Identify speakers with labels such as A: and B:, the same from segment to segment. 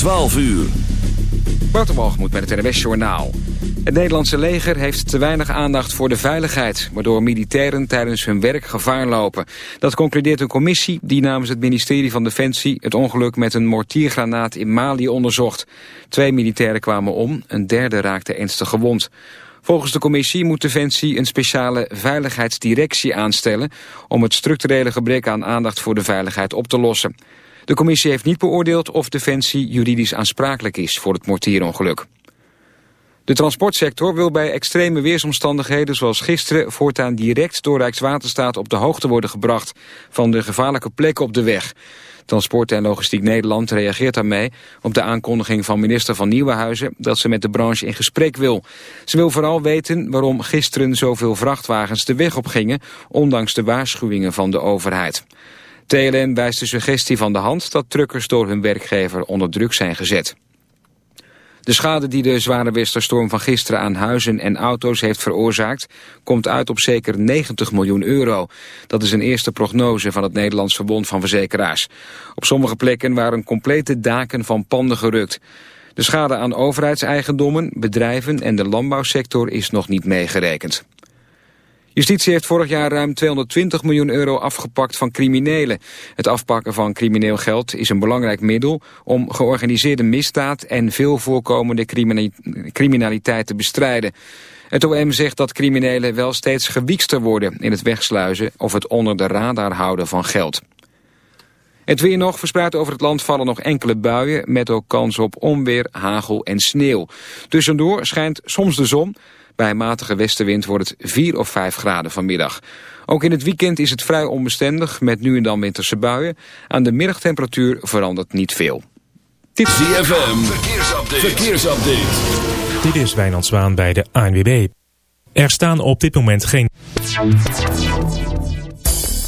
A: 12 uur.
B: moet met het NWS Journaal. Het Nederlandse leger heeft te weinig aandacht voor de veiligheid... waardoor militairen tijdens hun werk gevaar lopen. Dat concludeert een commissie die namens het ministerie van Defensie... het ongeluk met een mortiergranaat in Mali onderzocht. Twee militairen kwamen om, een derde raakte ernstig gewond. Volgens de commissie moet Defensie een speciale veiligheidsdirectie aanstellen... om het structurele gebrek aan aandacht voor de veiligheid op te lossen. De commissie heeft niet beoordeeld of Defensie juridisch aansprakelijk is voor het mortierongeluk. De transportsector wil bij extreme weersomstandigheden zoals gisteren voortaan direct door Rijkswaterstaat op de hoogte worden gebracht van de gevaarlijke plekken op de weg. Transport en Logistiek Nederland reageert daarmee op de aankondiging van minister van Nieuwenhuizen dat ze met de branche in gesprek wil. Ze wil vooral weten waarom gisteren zoveel vrachtwagens de weg op gingen, ondanks de waarschuwingen van de overheid. TLN wijst de suggestie van de hand dat truckers door hun werkgever onder druk zijn gezet. De schade die de zware westerstorm van gisteren aan huizen en auto's heeft veroorzaakt... komt uit op zeker 90 miljoen euro. Dat is een eerste prognose van het Nederlands Verbond van Verzekeraars. Op sommige plekken waren complete daken van panden gerukt. De schade aan overheidseigendommen, bedrijven en de landbouwsector is nog niet meegerekend. Justitie heeft vorig jaar ruim 220 miljoen euro afgepakt van criminelen. Het afpakken van crimineel geld is een belangrijk middel om georganiseerde misdaad en veel voorkomende criminaliteit te bestrijden. Het OM zegt dat criminelen wel steeds gewiekster worden in het wegsluizen of het onder de radar houden van geld. Het weer nog, verspreid over het land vallen nog enkele buien... met ook kans op onweer, hagel en sneeuw. Tussendoor schijnt soms de zon... Bij matige westenwind wordt het 4 of 5 graden vanmiddag. Ook in het weekend is het vrij onbestendig met nu en dan winterse buien. Aan de middagtemperatuur verandert niet veel.
A: Dit is ZFM, verkeersupdate. verkeersupdate.
C: Dit is Wijnand Zwaan bij de ANWB. Er staan op dit moment geen...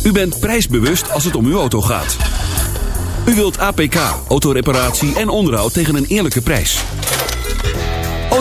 A: U bent prijsbewust als het om uw auto gaat. U wilt APK, autoreparatie en onderhoud tegen een eerlijke prijs.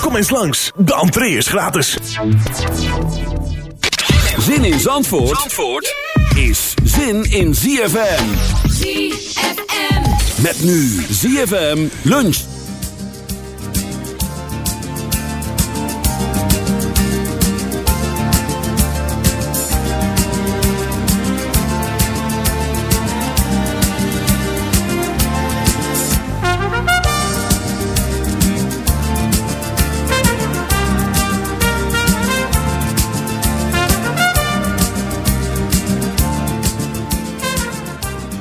D: Kom eens langs, de entree is gratis.
A: Zin in Zandvoort, Zandvoort is zin in ZFM.
E: ZFM.
A: Met nu ZFM lunch.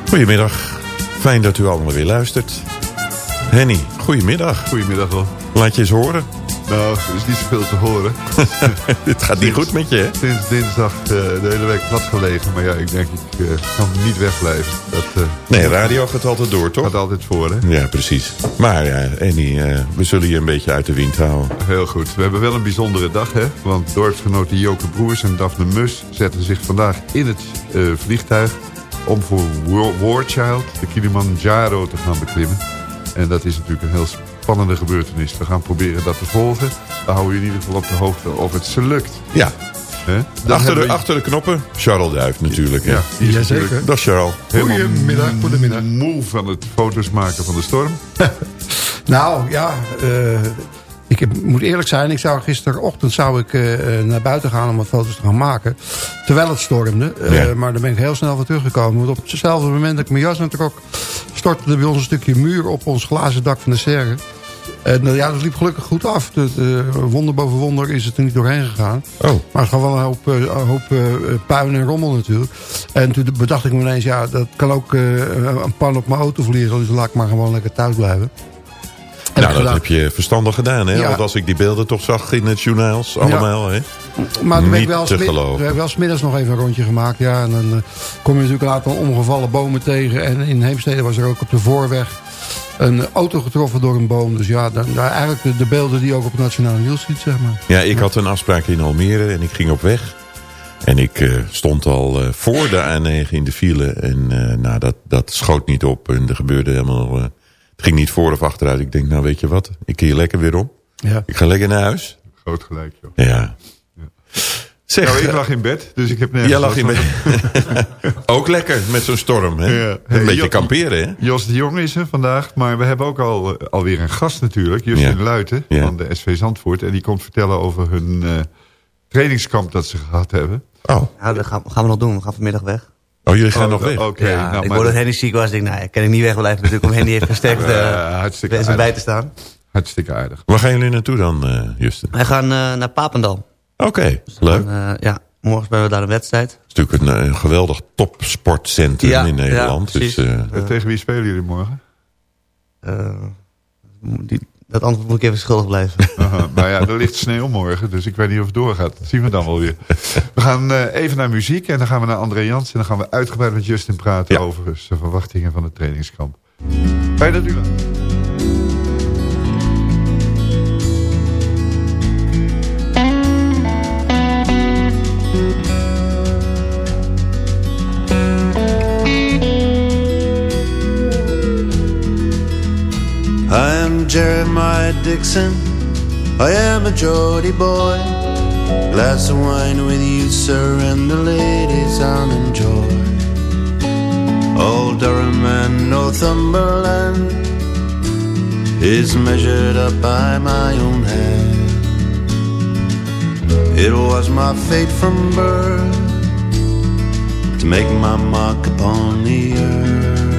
F: Goedemiddag. Fijn dat u allemaal weer luistert. Henny, goedemiddag.
G: Goedemiddag wel.
F: Laat je eens horen.
G: Nou, er is niet zoveel te horen.
F: Het gaat niet goed met je, hè?
G: Sinds dinsdag uh, de hele week plat gelegen. Maar ja, ik denk, ik uh, kan niet wegblijven. Dat, uh,
F: nee, radio gaat altijd door, toch?
G: Gaat altijd voor, hè?
F: Ja, precies. Maar ja, Henny, we zullen je een beetje uit de wind houden.
G: Heel goed. We hebben wel een bijzondere dag, hè? Want dorpsgenoten Joke Broers en Daphne Mus zetten zich vandaag in het vliegtuig om voor War Child de Kilimanjaro te gaan beklimmen. En dat is natuurlijk een heel spannende gebeurtenis. We gaan proberen dat te volgen. We houden je in ieder geval op de hoogte of het ze lukt.
F: Ja,
G: Hè? Dan
F: Achter de,
G: we-
F: achter de knoppen, Charles Duif natuurlijk.
G: Ja, die is
H: Jazeker.
G: natuurlijk
F: Dat is Charles.
H: Goedemiddag, goedemiddag.
G: moe van het foto's maken van de storm.
H: Nou ja, eh, ik heb, moet eerlijk zijn. Ik zou gisterochtend zou ik eh, eh, naar buiten gaan om wat foto's te gaan maken. Terwijl het stormde. Eh,
F: Ja.
H: Maar daar ben ik heel snel van teruggekomen. Want op hetzelfde moment dat ik mijn jas aantrok... stortte er bij ons een stukje muur op ons glazen dak van de serre. En ja, dat liep gelukkig goed af. De, de- wonder boven wonder is het er niet doorheen gegaan.
F: Oh,
H: Maar het gaat wel een hoop, een hoop puin en rommel natuurlijk. En toen bedacht ik me ineens, ja, dat kan ook een pan op mijn auto vliegen. Dus laat ik maar gewoon lekker thuis blijven.
F: Nou, dat heb je verstandig gedaan, hè?
H: Ja.
F: Want als ik die beelden toch zag in het journaals, allemaal, hè?
H: Maar toen ben ik wel,
F: te geloven.
H: we hebben wel smiddags nog even een rondje gemaakt. Ja, en dan eh, kom je natuurlijk aantal omgevallen bomen tegen. En in Heemstede was er ook op de voorweg een auto getroffen door een boom. Dus ja, dan, daar eigenlijk de, de beelden die ook op het Nationale Nieuws ziet, zeg maar.
F: Ja, ik had een afspraak in Almere en ik ging op weg. En ik eh, stond al eh, voor de A9 in de file. En nou, dat, dat schoot niet op. En er gebeurde helemaal... het ging niet voor of achteruit. Ik denk, nou weet je wat? Ik keer lekker weer om.
H: Ja.
F: Ik ga lekker naar huis.
G: Groot gelijk, joh.
F: Ja. Zeg,
G: Nou, ik
F: eh,
G: lag in bed, dus ik heb nergens
F: jij lag in bed. Ook lekker met zo'n storm, hè?
G: Ja.
F: Een beetje kamperen, hè?
G: Jos de Jong is er vandaag, maar we hebben ook al, eh, alweer een gast natuurlijk. Justin
F: Ja.
G: Luiten
F: Ja.
G: van de SV Zandvoort. En die komt vertellen over hun eh, trainingskamp dat ze gehad hebben.
F: Oh,
I: Ja, dat gaan, gaan we nog doen. We gaan vanmiddag weg.
F: Oh jullie gaan
G: Oh,
F: nog weg?
G: Oké,
I: ja,
G: nou,
I: ik hoorde dat Henny ziek was. Ik denk, nou, kan ik niet wegblijven natuurlijk om Henny even versterkt
G: Eh,
I: uh,
G: hartstikke
I: bij
G: aardig.
I: te staan.
G: hartstikke aardig.
F: Waar gaan jullie naartoe dan, eh, Justin?
I: Wij gaan eh, naar Papendal.
F: Oké, leuk.
I: En, eh, ja, morgen spelen we daar een wedstrijd.
F: Het is natuurlijk een, een geweldig topsportcentrum
I: Ja,
F: in Nederland.
I: ja,
F: dus,
G: tegen wie spelen jullie morgen?
I: Eh, die, dat antwoord moet ik even schuldig blijven.
G: Aha, nou ja, er ligt sneeuw morgen, dus ik weet niet of het doorgaat. Dat zien we dan wel weer. We gaan eh, even naar muziek en dan gaan we naar André Jans... en dan gaan we uitgebreid met Justin praten
F: Ja.
G: over zijn verwachtingen van het trainingskamp. Fijn dat u
J: Jeremiah Dixon. I am a Geordie boy. Glass of wine with you, sir, and the ladies I'll enjoy. Old Durham and Northumberland is measured up by my own hand. It was my fate from birth to make my mark upon the earth.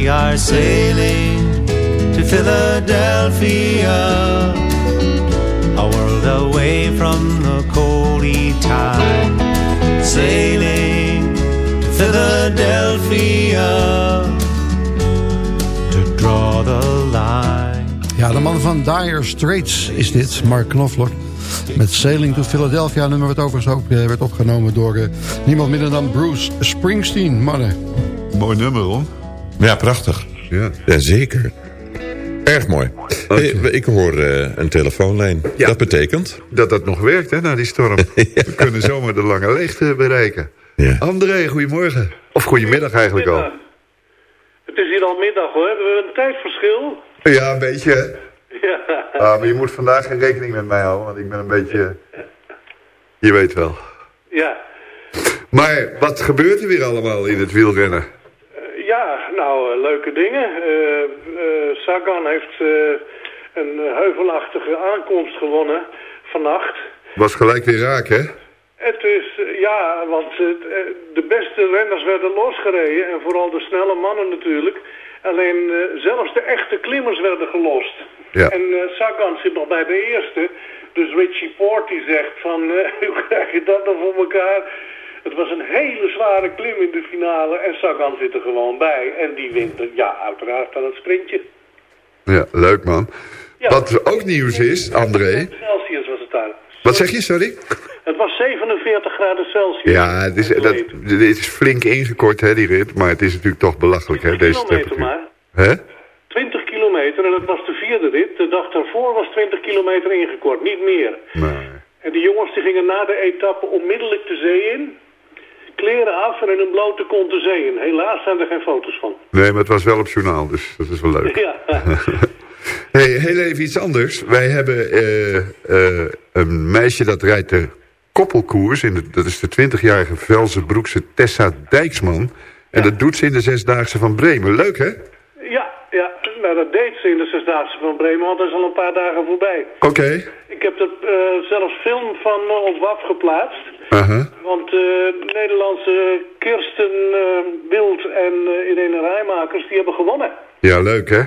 K: We are sailing to Philadelphia, a world away from the coldy tide. Sailing to Philadelphia to draw the line.
H: Ja, de man van Dire Straits is dit, Mark Knopfler. Met Sailing to Philadelphia, nummer wat overigens ook eh, werd opgenomen door eh, niemand minder dan Bruce Springsteen. Mannen.
G: Mooi nummer, hoor.
F: Ja, prachtig.
G: Ja.
F: Jazeker. Erg mooi. Hey, ik hoor eh, een telefoonlijn.
G: Ja.
F: Dat betekent...
G: Dat dat nog werkt, hè, na die storm. We kunnen zomaar de lange leegte bereiken.
F: Ja.
G: André, goedemorgen. Of goedemiddag eigenlijk al.
L: Het is hier al middag hoor. We hebben een tijdverschil.
G: Ja, een beetje.
L: Ja.
G: Ah, maar je moet vandaag geen rekening met mij houden, want ik ben een beetje... Je weet wel.
L: Ja.
G: Maar wat gebeurt er weer allemaal in het wielrennen?
L: Ja, nou, eh, leuke dingen. Eh, eh, Sagan heeft een heuvelachtige aankomst gewonnen vannacht.
G: Was gelijk weer raak, hè?
L: Het is, ja, want de beste renners werden losgereden. En vooral de snelle mannen natuurlijk. Alleen zelfs de echte klimmers werden gelost.
G: Ja.
L: En Sagan zit nog bij de eerste. Dus Richie Port die zegt van, hoe krijg je dat nou voor elkaar? Het was een hele zware klim in de finale en Sagan zit er gewoon bij. En die wint, er, ja, uiteraard aan het sprintje.
G: Ja, leuk man. Wat ook nieuws is, André...
L: Celsius was het daar.
G: Wat zeg je, sorry?
L: Het was 47 graden Celsius.
G: Ja, het is, dat, is flink ingekort, hè, die rit. Maar het is natuurlijk toch belachelijk, hè, deze temperatuur.
L: maar.
G: Hè?
L: 20 kilometer en dat was de vierde rit. De dag daarvoor was 20 kilometer ingekort, niet meer. En die jongens die gingen na de etappe onmiddellijk de zee in. Kleren af en in een blote kont de zee in. Helaas zijn er geen foto's van.
G: Nee, maar het was wel op journaal, dus dat is wel leuk.
L: Ja,
G: Hey, heel even iets anders. Wij hebben eh, eh, een meisje dat rijdt de koppelkoers. In de, dat is de 20-jarige Velzenbroekse Tessa Dijksman. En dat doet ze in de Zesdaagse van Bremen. Leuk, hè?
L: ja, ja. Nou, dat deed ze in de Zesdaagse van Bremen, want dat is al een paar dagen voorbij.
G: Oké.
L: Ik heb er eh, zelfs film van uh, op WAF geplaatst.
G: Aha.
L: Want eh, de Nederlandse Kirsten eh, Wild en uh, Irene Rijmakers, die hebben gewonnen.
G: Ja, leuk, hè?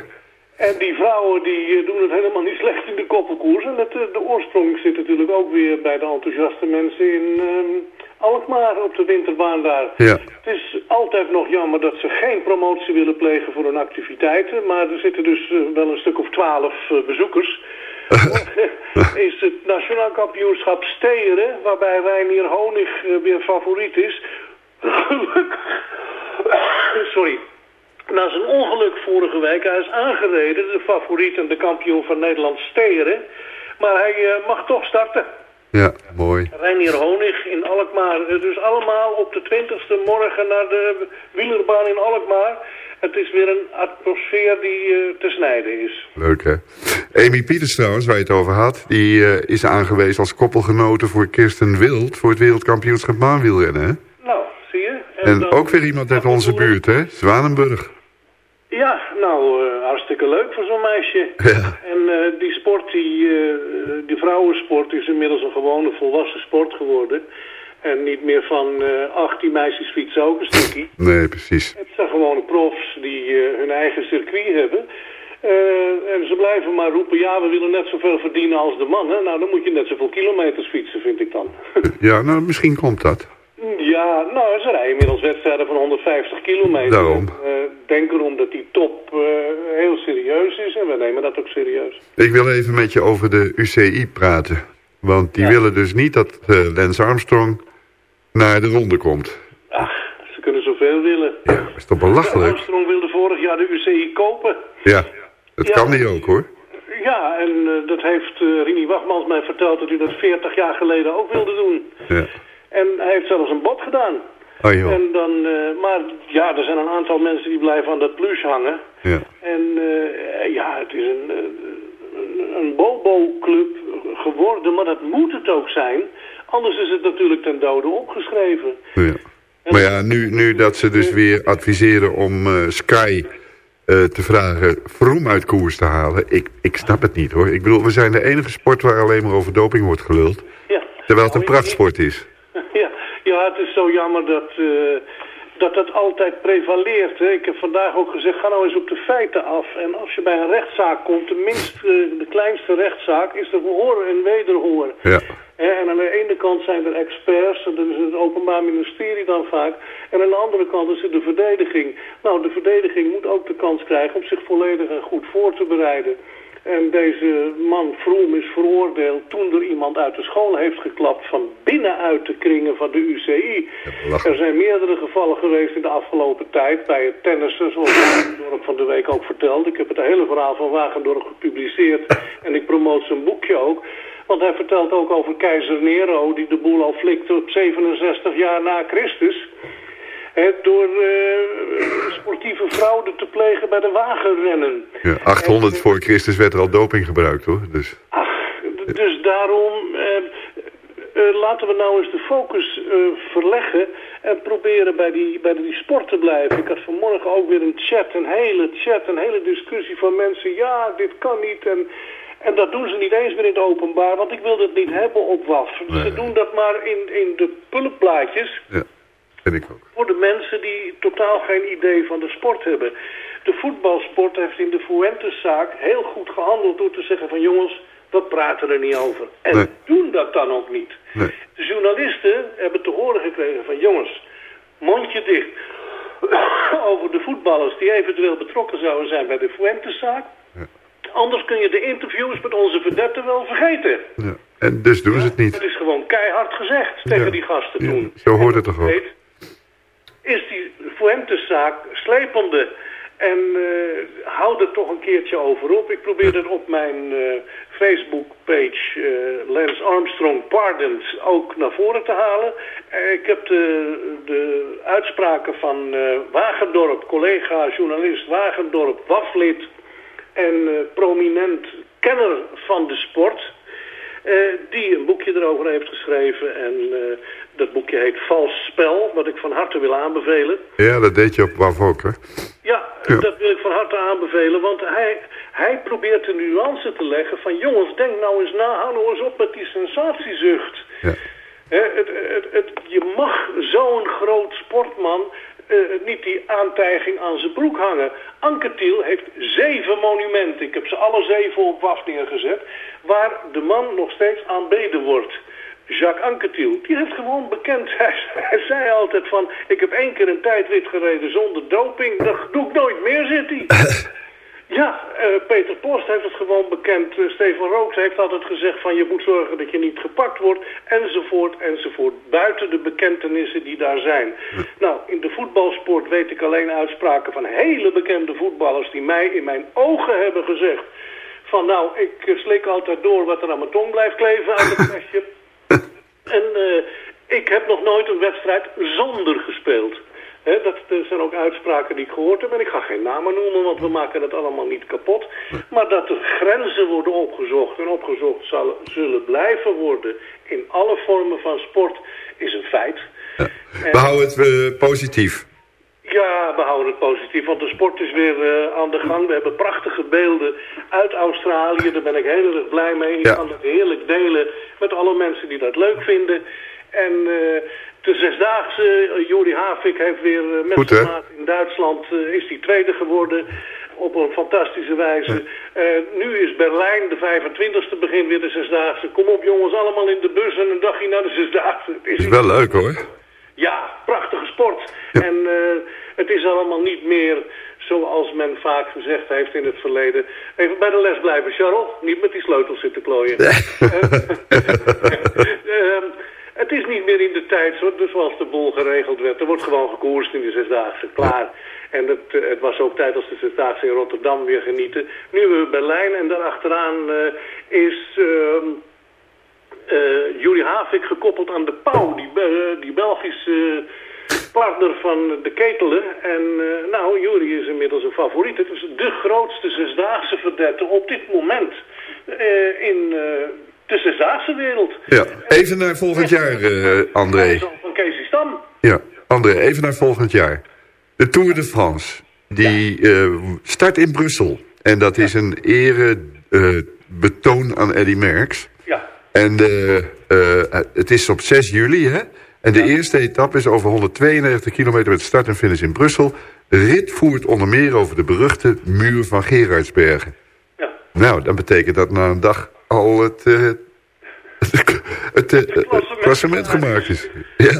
L: En die vrouwen die eh, doen het helemaal niet slecht in de koppelkoers. En het, eh, de oorsprong zit natuurlijk ook weer bij de enthousiaste mensen in ehm, Alkmaar op de winterbaan daar.
G: Ja.
L: Het is altijd nog jammer dat ze geen promotie willen plegen voor hun activiteiten. Maar er zitten dus eh, wel een stuk of twaalf eh, bezoekers. Morgen is het nationaal kampioenschap Steren, waarbij Reinier Honig eh, weer favoriet is. Gelukkig. Sorry. Na zijn ongeluk vorige week, hij is aangereden, de favoriet en de kampioen van Nederland Steren. Maar hij eh, mag toch starten.
G: Ja, mooi.
L: Reinier Honig in Alkmaar. Eh, Dus allemaal op de 20ste morgen naar de wielerbaan in Alkmaar. Het is weer een atmosfeer die eh, te snijden is.
G: Leuk, hè? Amy Pieters trouwens, waar je het over had... die eh, is aangewezen als koppelgenote voor Kirsten Wild... voor het wereldkampioenschap maanwielrennen, hè?
L: Nou, zie je?
G: En
L: dan-
G: ook weer iemand uit onze buurt, hè? Zwanenburg.
L: Ja, nou, eh, hartstikke leuk voor zo'n meisje.
G: Ja.
L: En die sport, die, die vrouwensport, is inmiddels een gewone volwassen sport geworden. En niet meer van eh 18 meisjes fietsen ook een stukje.
G: Nee, precies.
L: Het zijn gewone profs die eh, hun eigen circuit hebben. Eh, en ze blijven maar roepen, ja, we willen net zoveel verdienen als de mannen. Nou, dan moet je net zoveel kilometers fietsen, vind ik dan.
G: Ja, nou, misschien komt dat.
L: Ja, nou, ze rijden inmiddels wedstrijden van 150 kilometer.
G: Daarom.
L: Denk erom dat die top heel serieus is en we nemen dat ook serieus.
G: Ik wil even met je over de UCI praten. Want die willen dus niet dat Lance Armstrong naar de ronde komt.
L: Ze kunnen zoveel willen.
G: Dat is toch belachelijk?
L: Armstrong wilde vorig jaar de UCI kopen.
G: Ja, dat
L: Ja.
G: kan die ook, hoor.
L: Ja, en eh, dat heeft eh Rini Wachmans mij verteld dat hij dat 40 jaar geleden ook wilde doen.
G: Ja.
L: En hij heeft zelfs een bod gedaan.
G: Oh, joh.
L: En dan, eh, maar ja, er zijn een aantal mensen die blijven aan dat plus hangen.
G: Ja.
L: En ja, het is een, een, een bobo-club geworden, maar dat moet het ook zijn. Anders is het natuurlijk ten dode opgeschreven.
G: Ja. Maar ja, nu, nu dat ze dus weer adviseren om eh, Sky eh, te vragen Vroom uit koers te halen. Ik, ik snap het niet hoor. Ik bedoel, we zijn de enige sport waar alleen maar over doping wordt geluld.
L: Ja.
G: Terwijl het een prachtsport is.
L: Ja, ja, het is zo jammer dat, eh, dat dat altijd prevaleert. Hè. Ik heb vandaag ook gezegd, ga nou eens op de feiten af. En als je bij een rechtszaak komt, de minst, eh, de kleinste rechtszaak, is er verhoor en wederhoor.
G: Ja.
L: En aan de ene kant zijn er experts, en dat is het openbaar ministerie dan vaak. En aan de andere kant is het de verdediging. Nou, de verdediging moet ook de kans krijgen om zich volledig en goed voor te bereiden. En deze man Vroom is veroordeeld toen er iemand uit de school heeft geklapt van binnenuit de kringen van de UCI. er zijn meerdere gevallen geweest in de afgelopen tijd bij het tennissen, zoals Wagendorp van de week ook vertelde. Ik heb het hele verhaal van Wagendorp gepubliceerd en ik promoot zijn boekje ook. Want hij vertelt ook over keizer Nero, die de boel al flikte op 67 jaar na Christus. Hè, door eh, sportieve fraude te plegen bij de wagenrennen.
G: Ja, 800 voor Christus werd er al doping gebruikt hoor. Dus.
L: Dus daarom eh, eh, laten we nou eens de focus eh, verleggen en proberen bij die, bij die sport te blijven. Ik had vanmorgen ook weer een chat, een hele chat, een hele discussie van mensen. Ja, dit kan niet en... En dat doen ze niet eens meer in het openbaar, want ik wil dat niet hebben op WAF. Ze doen dat maar in, in de pullenplaatjes
G: Ja, vind ik ook.
L: voor de mensen die totaal geen idee van de sport hebben. De voetbalsport heeft in de Fuentes-zaak heel goed gehandeld door te zeggen van jongens, we praten er niet over. En doen dat dan ook niet. De journalisten hebben te horen gekregen van jongens, mondje dicht over de voetballers die eventueel betrokken zouden zijn bij de Fuentes-zaak. Anders kun je de interviews met onze verdetten wel vergeten.
G: Ja. En dus doen ze het niet.
L: Het is gewoon keihard gezegd tegen
G: Ja.
L: die gasten
G: Ja,
L: toen.
G: Zo hoort het toch ook.
L: Weet, is die Fuentes-zaak slepende. En eh hou er toch een keertje over op. Ik probeer het op mijn eh, Facebook-page eh, Lance Armstrong Pardons ook naar voren te halen. Ik heb de, de uitspraken van Wagendorp, collega, journalist Wagendorp, waflid en eh, prominent kenner van de sport... eh, die een boekje erover heeft geschreven. En eh, dat boekje heet Vals Spel, wat ik van harte wil aanbevelen.
G: Ja, dat deed je op WAF ook, hè?
L: Ja,
G: Ja.
L: dat wil ik van harte aanbevelen, want hij, hij probeert de nuance te leggen van... jongens, denk nou eens na, hou nou eens op met die sensatiezucht.
G: Ja.
L: Het, het, het, je mag zo'n groot sportman eh, niet die aantijging aan zijn broek hangen. Anquetil heeft zeven monumenten, ik heb ze alle zeven op WAF neergezet... waar de man nog steeds aanbeden wordt... Jacques Anquetil, die heeft gewoon bekend, hij, hij zei altijd van... ik heb één keer een tijdrit gereden zonder doping, dat doe ik nooit meer, zit hij. Ja, eh, Peter Post heeft het gewoon bekend. Eh, Steven Rooks heeft altijd gezegd van je moet zorgen dat je niet gepakt wordt, enzovoort, enzovoort. Buiten de bekentenissen die daar zijn. Nou, in de voetbalsport weet ik alleen uitspraken van hele bekende voetballers die mij in mijn ogen hebben gezegd van nou, ik slik altijd door wat er aan mijn tong blijft kleven aan het flesje. En eh, ik heb nog nooit een wedstrijd zonder gespeeld. Dat er zijn ook uitspraken die ik gehoord heb. En ik ga geen namen noemen, want we maken het allemaal niet kapot. Maar dat er grenzen worden opgezocht en opgezocht zal, zullen blijven worden... in alle vormen van sport, is een feit.
G: We houden het eh, positief.
L: Ja, we houden het positief, want de sport is weer eh, aan de gang. We hebben prachtige beelden uit Australië. Daar ben ik heel erg blij mee. Ik
G: Ja.
L: kan het heerlijk delen met alle mensen die dat leuk vinden. En eh, de Zesdaagse, uh, Jori Havik heeft weer eh, met
G: Goed,
L: in Duitsland... eh, is die tweede geworden op een fantastische wijze. Eh, nu is Berlijn, de 25e, begin weer de Zesdaagse. Kom op jongens, allemaal in de bus en een dagje naar de Zesdaagse. Het
G: Is wel leuk, hoor.
L: ja, prachtige sport. En eh, het is allemaal niet meer zoals men vaak gezegd heeft in het verleden. Even bij de les blijven, Charles. Niet met die sleutels zitten klooien. Ehm, het is niet meer in de tijd dus zoals de bol geregeld werd. Er wordt gewoon gekoerst in de Zesdaagse. Klaar. En het, eh, het was ook tijd als de Zesdaagse in Rotterdam weer genieten. Nu hebben we Berlijn en daarachteraan eh is... ehm eh Julie Havik gekoppeld aan de Pauw, die, die Belgische partner van de Ketelen. En nou, Julie is inmiddels een favoriet. Het is de grootste zesdaagse verdette op dit moment in de zesdaagse wereld.
G: Ja, even naar volgend jaar, eh, André.
L: Van Casey Stam.
G: Ja, André, even naar volgend jaar. De Tour de France, die eh, start in Brussel. En dat is een ere eh, betoon aan Eddy Merckx.
L: Ja.
G: En het is op 6 juli, hè? En de eerste etappe is over 192 kilometer met start en finish in Brussel. De rit voert onder meer over de beruchte muur van Gerardsbergen.
L: Ja.
G: Nou, dat betekent dat na een dag al het, eh, het, eh, het klassement gemaakt is. Ja,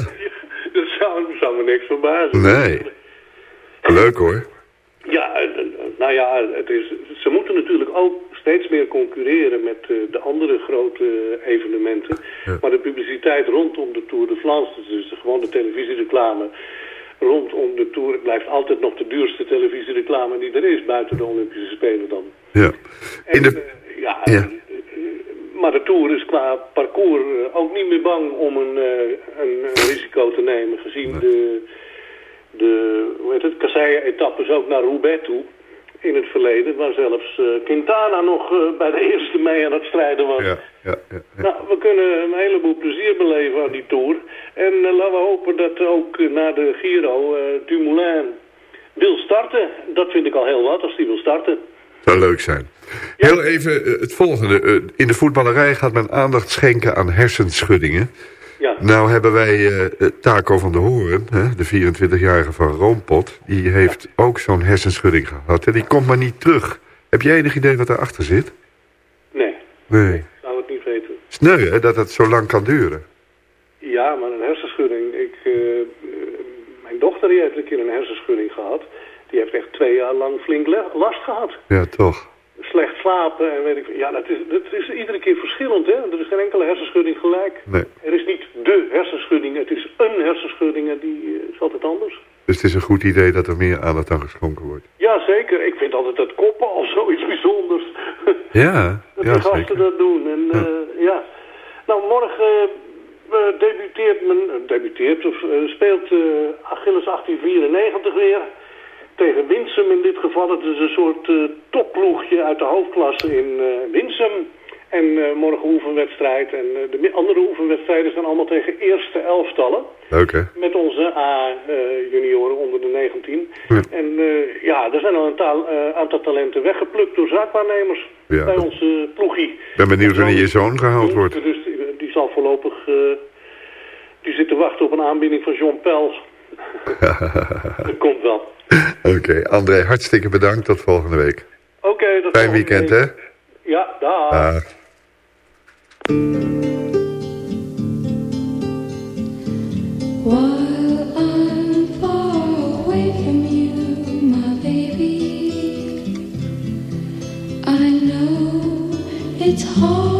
L: Dat zou, zou me niks verbazen.
G: nee. Leuk hoor.
L: Ja, eh, eh, nou ja, het is, ze moeten natuurlijk ook steeds meer concurreren met eh, de andere grote eh, evenementen. Maar de publiciteit rondom de Tour de France, dus de gewone televisiereclame rondom de Tour, blijft altijd nog de duurste televisiereclame die er is, buiten de Olympische Spelen dan.
G: Ja. In de,
L: Eh, ja,
G: ja.
L: Maar de Tour is qua parcours eh, ook niet meer bang om een, eh, een, een risico te nemen, gezien de, de hoe heet het, kasseien-etappes ook naar Roubaix toe in het verleden, waar zelfs eh, Quintana nog bij de eerste mee aan het strijden was.
G: Ja, ja, ja.
L: Nou, we kunnen een heleboel plezier beleven aan die Tour. En laten we hopen dat ook na de Giro Dumoulin wil starten. Dat vind ik al heel wat, als die wil starten.
G: Zou leuk zijn. Heel even eh, het volgende. Eh, in de voetballerij gaat men aandacht schenken aan hersenschuddingen.
L: Ja.
G: Nou hebben wij eh, Taco van der Hoorn, hè, de 24-jarige van Roompot... die heeft ook zo'n hersenschudding gehad. En die komt maar niet terug. Heb jij enig idee wat daarachter zit?
L: Nee,
G: Nee.
L: ik zou het niet weten.
G: Sneu, hè, dat het zo lang kan duren.
L: Ja, maar een hersenschudding. Ik, mijn dochter die heeft een keer een hersenschudding gehad. Die heeft echt twee jaar lang flink last gehad.
G: Ja, toch.
L: slecht slapen en weet ik Ja, dat is, dat is iedere keer verschillend, hè. Er is geen enkele hersenschudding gelijk.
G: Nee.
L: Er is niet de hersenschudding, het is een hersenschudding en die eh, is altijd anders.
G: Dus het is een goed idee dat er meer aandacht aan geschonken wordt.
L: Ja, zeker. Ik vind altijd het koppen al zoiets bijzonders.
G: Ja,
L: dat
G: ja
L: die gasten
G: zeker.
L: dat doen. En, ja. ja. Nou, morgen eh, debuteert men, eh, debuteert of eh, speelt eh, Achilles 1894 weer. Tegen Winsum in dit geval. Het is een soort eh topploegje uit de hoofdklasse in eh, Winsum. En eh, morgen oefenwedstrijd. En de andere oefenwedstrijden zijn allemaal tegen eerste elftallen.
G: Hè?
L: Met onze A-junioren onder de 19. En ja, er zijn al een taal- aantal talenten weggeplukt door zaakwaarnemers
G: Ja,
L: bij onze ploegie.
G: Ik ben benieuwd wanneer je zoon gehaald wordt.
L: Dus die, die zal voorlopig... die zit te wachten op een aanbieding van John Pels. dat komt wel.
G: Oké, André, hartstikke bedankt. Tot volgende week.
L: Oké, dat
G: Fijn weekend, hè?
L: Ja, dag.
G: Dag.
E: I'm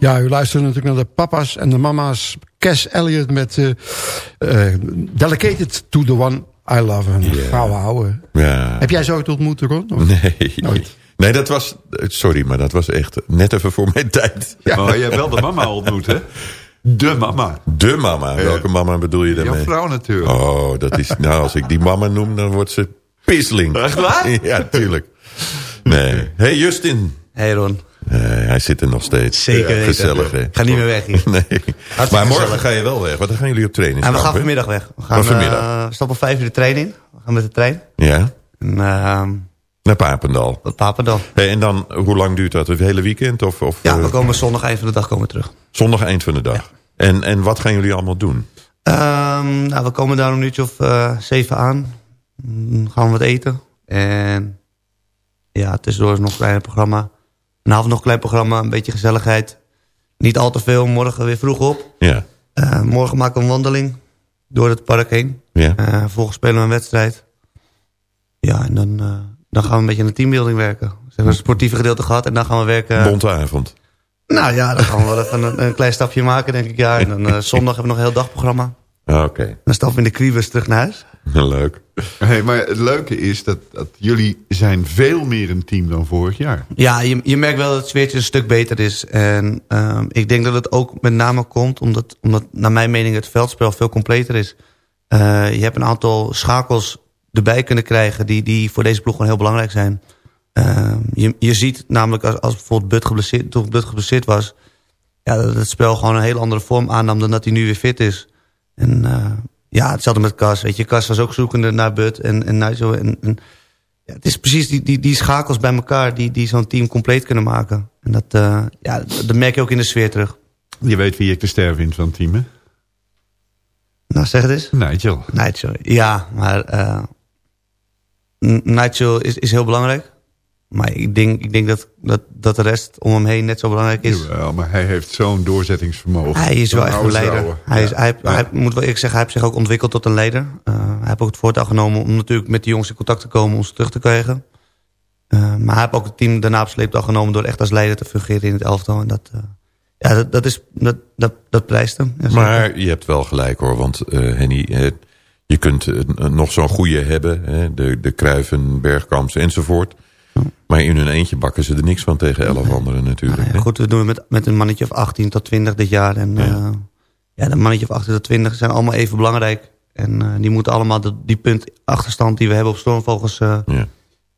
H: Ja, u luistert natuurlijk naar de papa's en de mama's. Cass Elliot met eh eh, Delegated to the One I Love. Een gouden ouwe.
F: Ja.
H: Heb jij zo ooit ontmoet, Ron? Of-
F: Nee,
H: Nooit.
F: nee, dat was... Sorry, maar dat was echt net even voor mijn tijd.
G: Maar je hebt wel de mama ontmoet, hè? De mama.
F: De mama. Welke mama bedoel je daarmee?
G: Jouw vrouw natuurlijk.
F: Oh, dat is... Nou, als ik die mama noem, dan wordt ze pisseling.
G: Echt waar?
F: Ja, tuurlijk. Nee. Hey Justin.
I: Hey Ron.
F: Nee, hij zit er nog steeds.
I: Zeker weten.
F: Gezellig, hè?
I: Ga niet meer weg hier.
F: Nee. Maar morgen
I: gezellig.
F: ga je wel weg. Want dan gaan jullie op training.
I: En we gaan vanmiddag weg. We gaan
F: Oh, vanmiddag.
I: eh, we stappen om vijf uur de trein in. We gaan met de trein.
F: Ja,
I: En, uh,
F: naar Papendal.
I: wat Papendal.
F: Hey, en dan, hoe lang duurt dat? Het hele weekend? Of, of
I: Ja,
F: eh,
I: we komen zondag eind van de dag komen we terug.
F: zondag eind van de dag? En, en wat gaan jullie allemaal doen?
I: Ehm, nou, we komen daar een uurtje of eh, zeven aan. Mm, gaan we wat eten. En ja, tussendoor is nog een klein programma. Een avond nog een klein programma, een beetje gezelligheid. niet al te veel. Morgen weer vroeg op.
F: Ja.
I: Eh, morgen maken we een wandeling door het park heen.
F: Ja.
I: Uh, vervolgens spelen we een wedstrijd. Ja, en dan, uh, dan gaan we een beetje aan de teambuilding werken. Ze hebben een sportieve gedeelte gehad en dan gaan we werken...
F: Bonte avond.
I: Nou ja, dan gaan we wel even een, een, klein stapje maken, denk ik. Ja. En dan zondag hebben we nog een heel dagprogramma.
F: Oké. Okay.
I: Dan stappen we in de kriebus terug naar huis.
F: Leuk.
G: Hey, maar het leuke is dat, dat jullie zijn veel meer een team dan vorig jaar.
I: Ja, je, je merkt wel dat het sfeertje een stuk beter is. En uh, ik denk dat het ook met name komt omdat, omdat naar mijn mening het veldspel veel completer is. Uh, je hebt een aantal schakels erbij kunnen krijgen die, die voor deze ploeg gewoon heel belangrijk zijn. Uh, je, je ziet namelijk als, als bijvoorbeeld Bud geblesseerd, toen Bud geblesseerd was... Ja, dat het spel gewoon een hele andere vorm aannam dan dat hij nu weer fit is. En uh, ja, hetzelfde met Cas. Weet je, Cas was ook zoekende naar Bud en, en Nigel. En, en ja, het is precies die, die, die schakels bij elkaar die, die zo'n team compleet kunnen maken. En dat, uh, ja, dat merk je ook in de sfeer terug.
G: Je weet wie ik de ster vind van het team, hè?
I: Nou, zeg het eens.
G: Nigel.
I: Nigel, ja, maar uh, Nigel is, is heel belangrijk. Maar ik denk, ik denk dat, dat, dat de rest om hem heen net zo belangrijk is.
G: Jawel, maar hij heeft zo'n doorzettingsvermogen.
I: Hij is wel echt een leider. Hij, is, hij, ja. hij, moet wel eerlijk zeggen, hij heeft zich ook ontwikkeld tot een leider. Uh, hij heeft ook het voortouw genomen om natuurlijk met de jongens in contact te komen... om ze terug te krijgen. Uh, maar hij heeft ook het team daarna op sleeptouw genomen... door echt als leider te fungeren in het elftal. En dat, uh, ja, dat, dat, is, dat, dat, dat prijst hem. Ja,
F: maar je hebt wel gelijk hoor, want Henny... je kunt nog zo'n goede hebben, hè, de, de Kruiven, Bergkamps enzovoort... Maar in hun eentje bakken ze er niks van tegen elf nee. anderen natuurlijk.
I: Nou ja, goed, we doen het met, met een mannetje of 18 tot 20 dit jaar. En ja, uh, ja de mannetje of 18 tot 20 zijn allemaal even belangrijk. En uh, die moeten allemaal de, die punt achterstand die we hebben op Stormvogels... Uh, ja.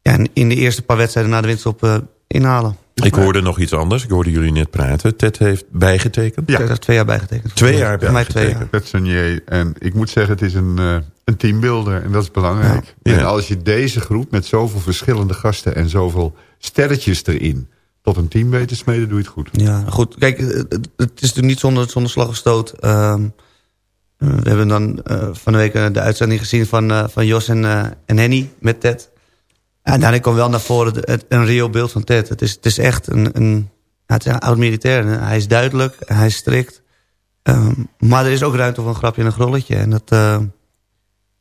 I: Ja, in de eerste paar wedstrijden na de winst op inhalen.
F: Ik hoorde nog iets anders. Ik hoorde jullie net praten. Ted heeft bijgetekend.
I: Ja. Ted heeft twee jaar bijgetekend.
F: Twee jaar bijgetekend.
G: Ted Sonier. En ik moet zeggen, het is een, een teambuilder. En dat is belangrijk. Ja. En als je deze groep met zoveel verschillende gasten... en zoveel sterretjes erin tot een team weet te smeden, doe je het goed.
I: Ja, goed. Kijk, het is natuurlijk niet zonder, zonder slag of stoot. Uh, we hebben dan uh, van de week de uitzending gezien van, uh, van Jos en, en Henny met Ted. En daarin kwam wel naar voren het, een reëel beeld van Ted. Het is, het is echt een, een, het is een oud-militair. Hij is duidelijk, hij is strikt. Um, maar er is ook ruimte voor een grapje en een grolletje. En dat,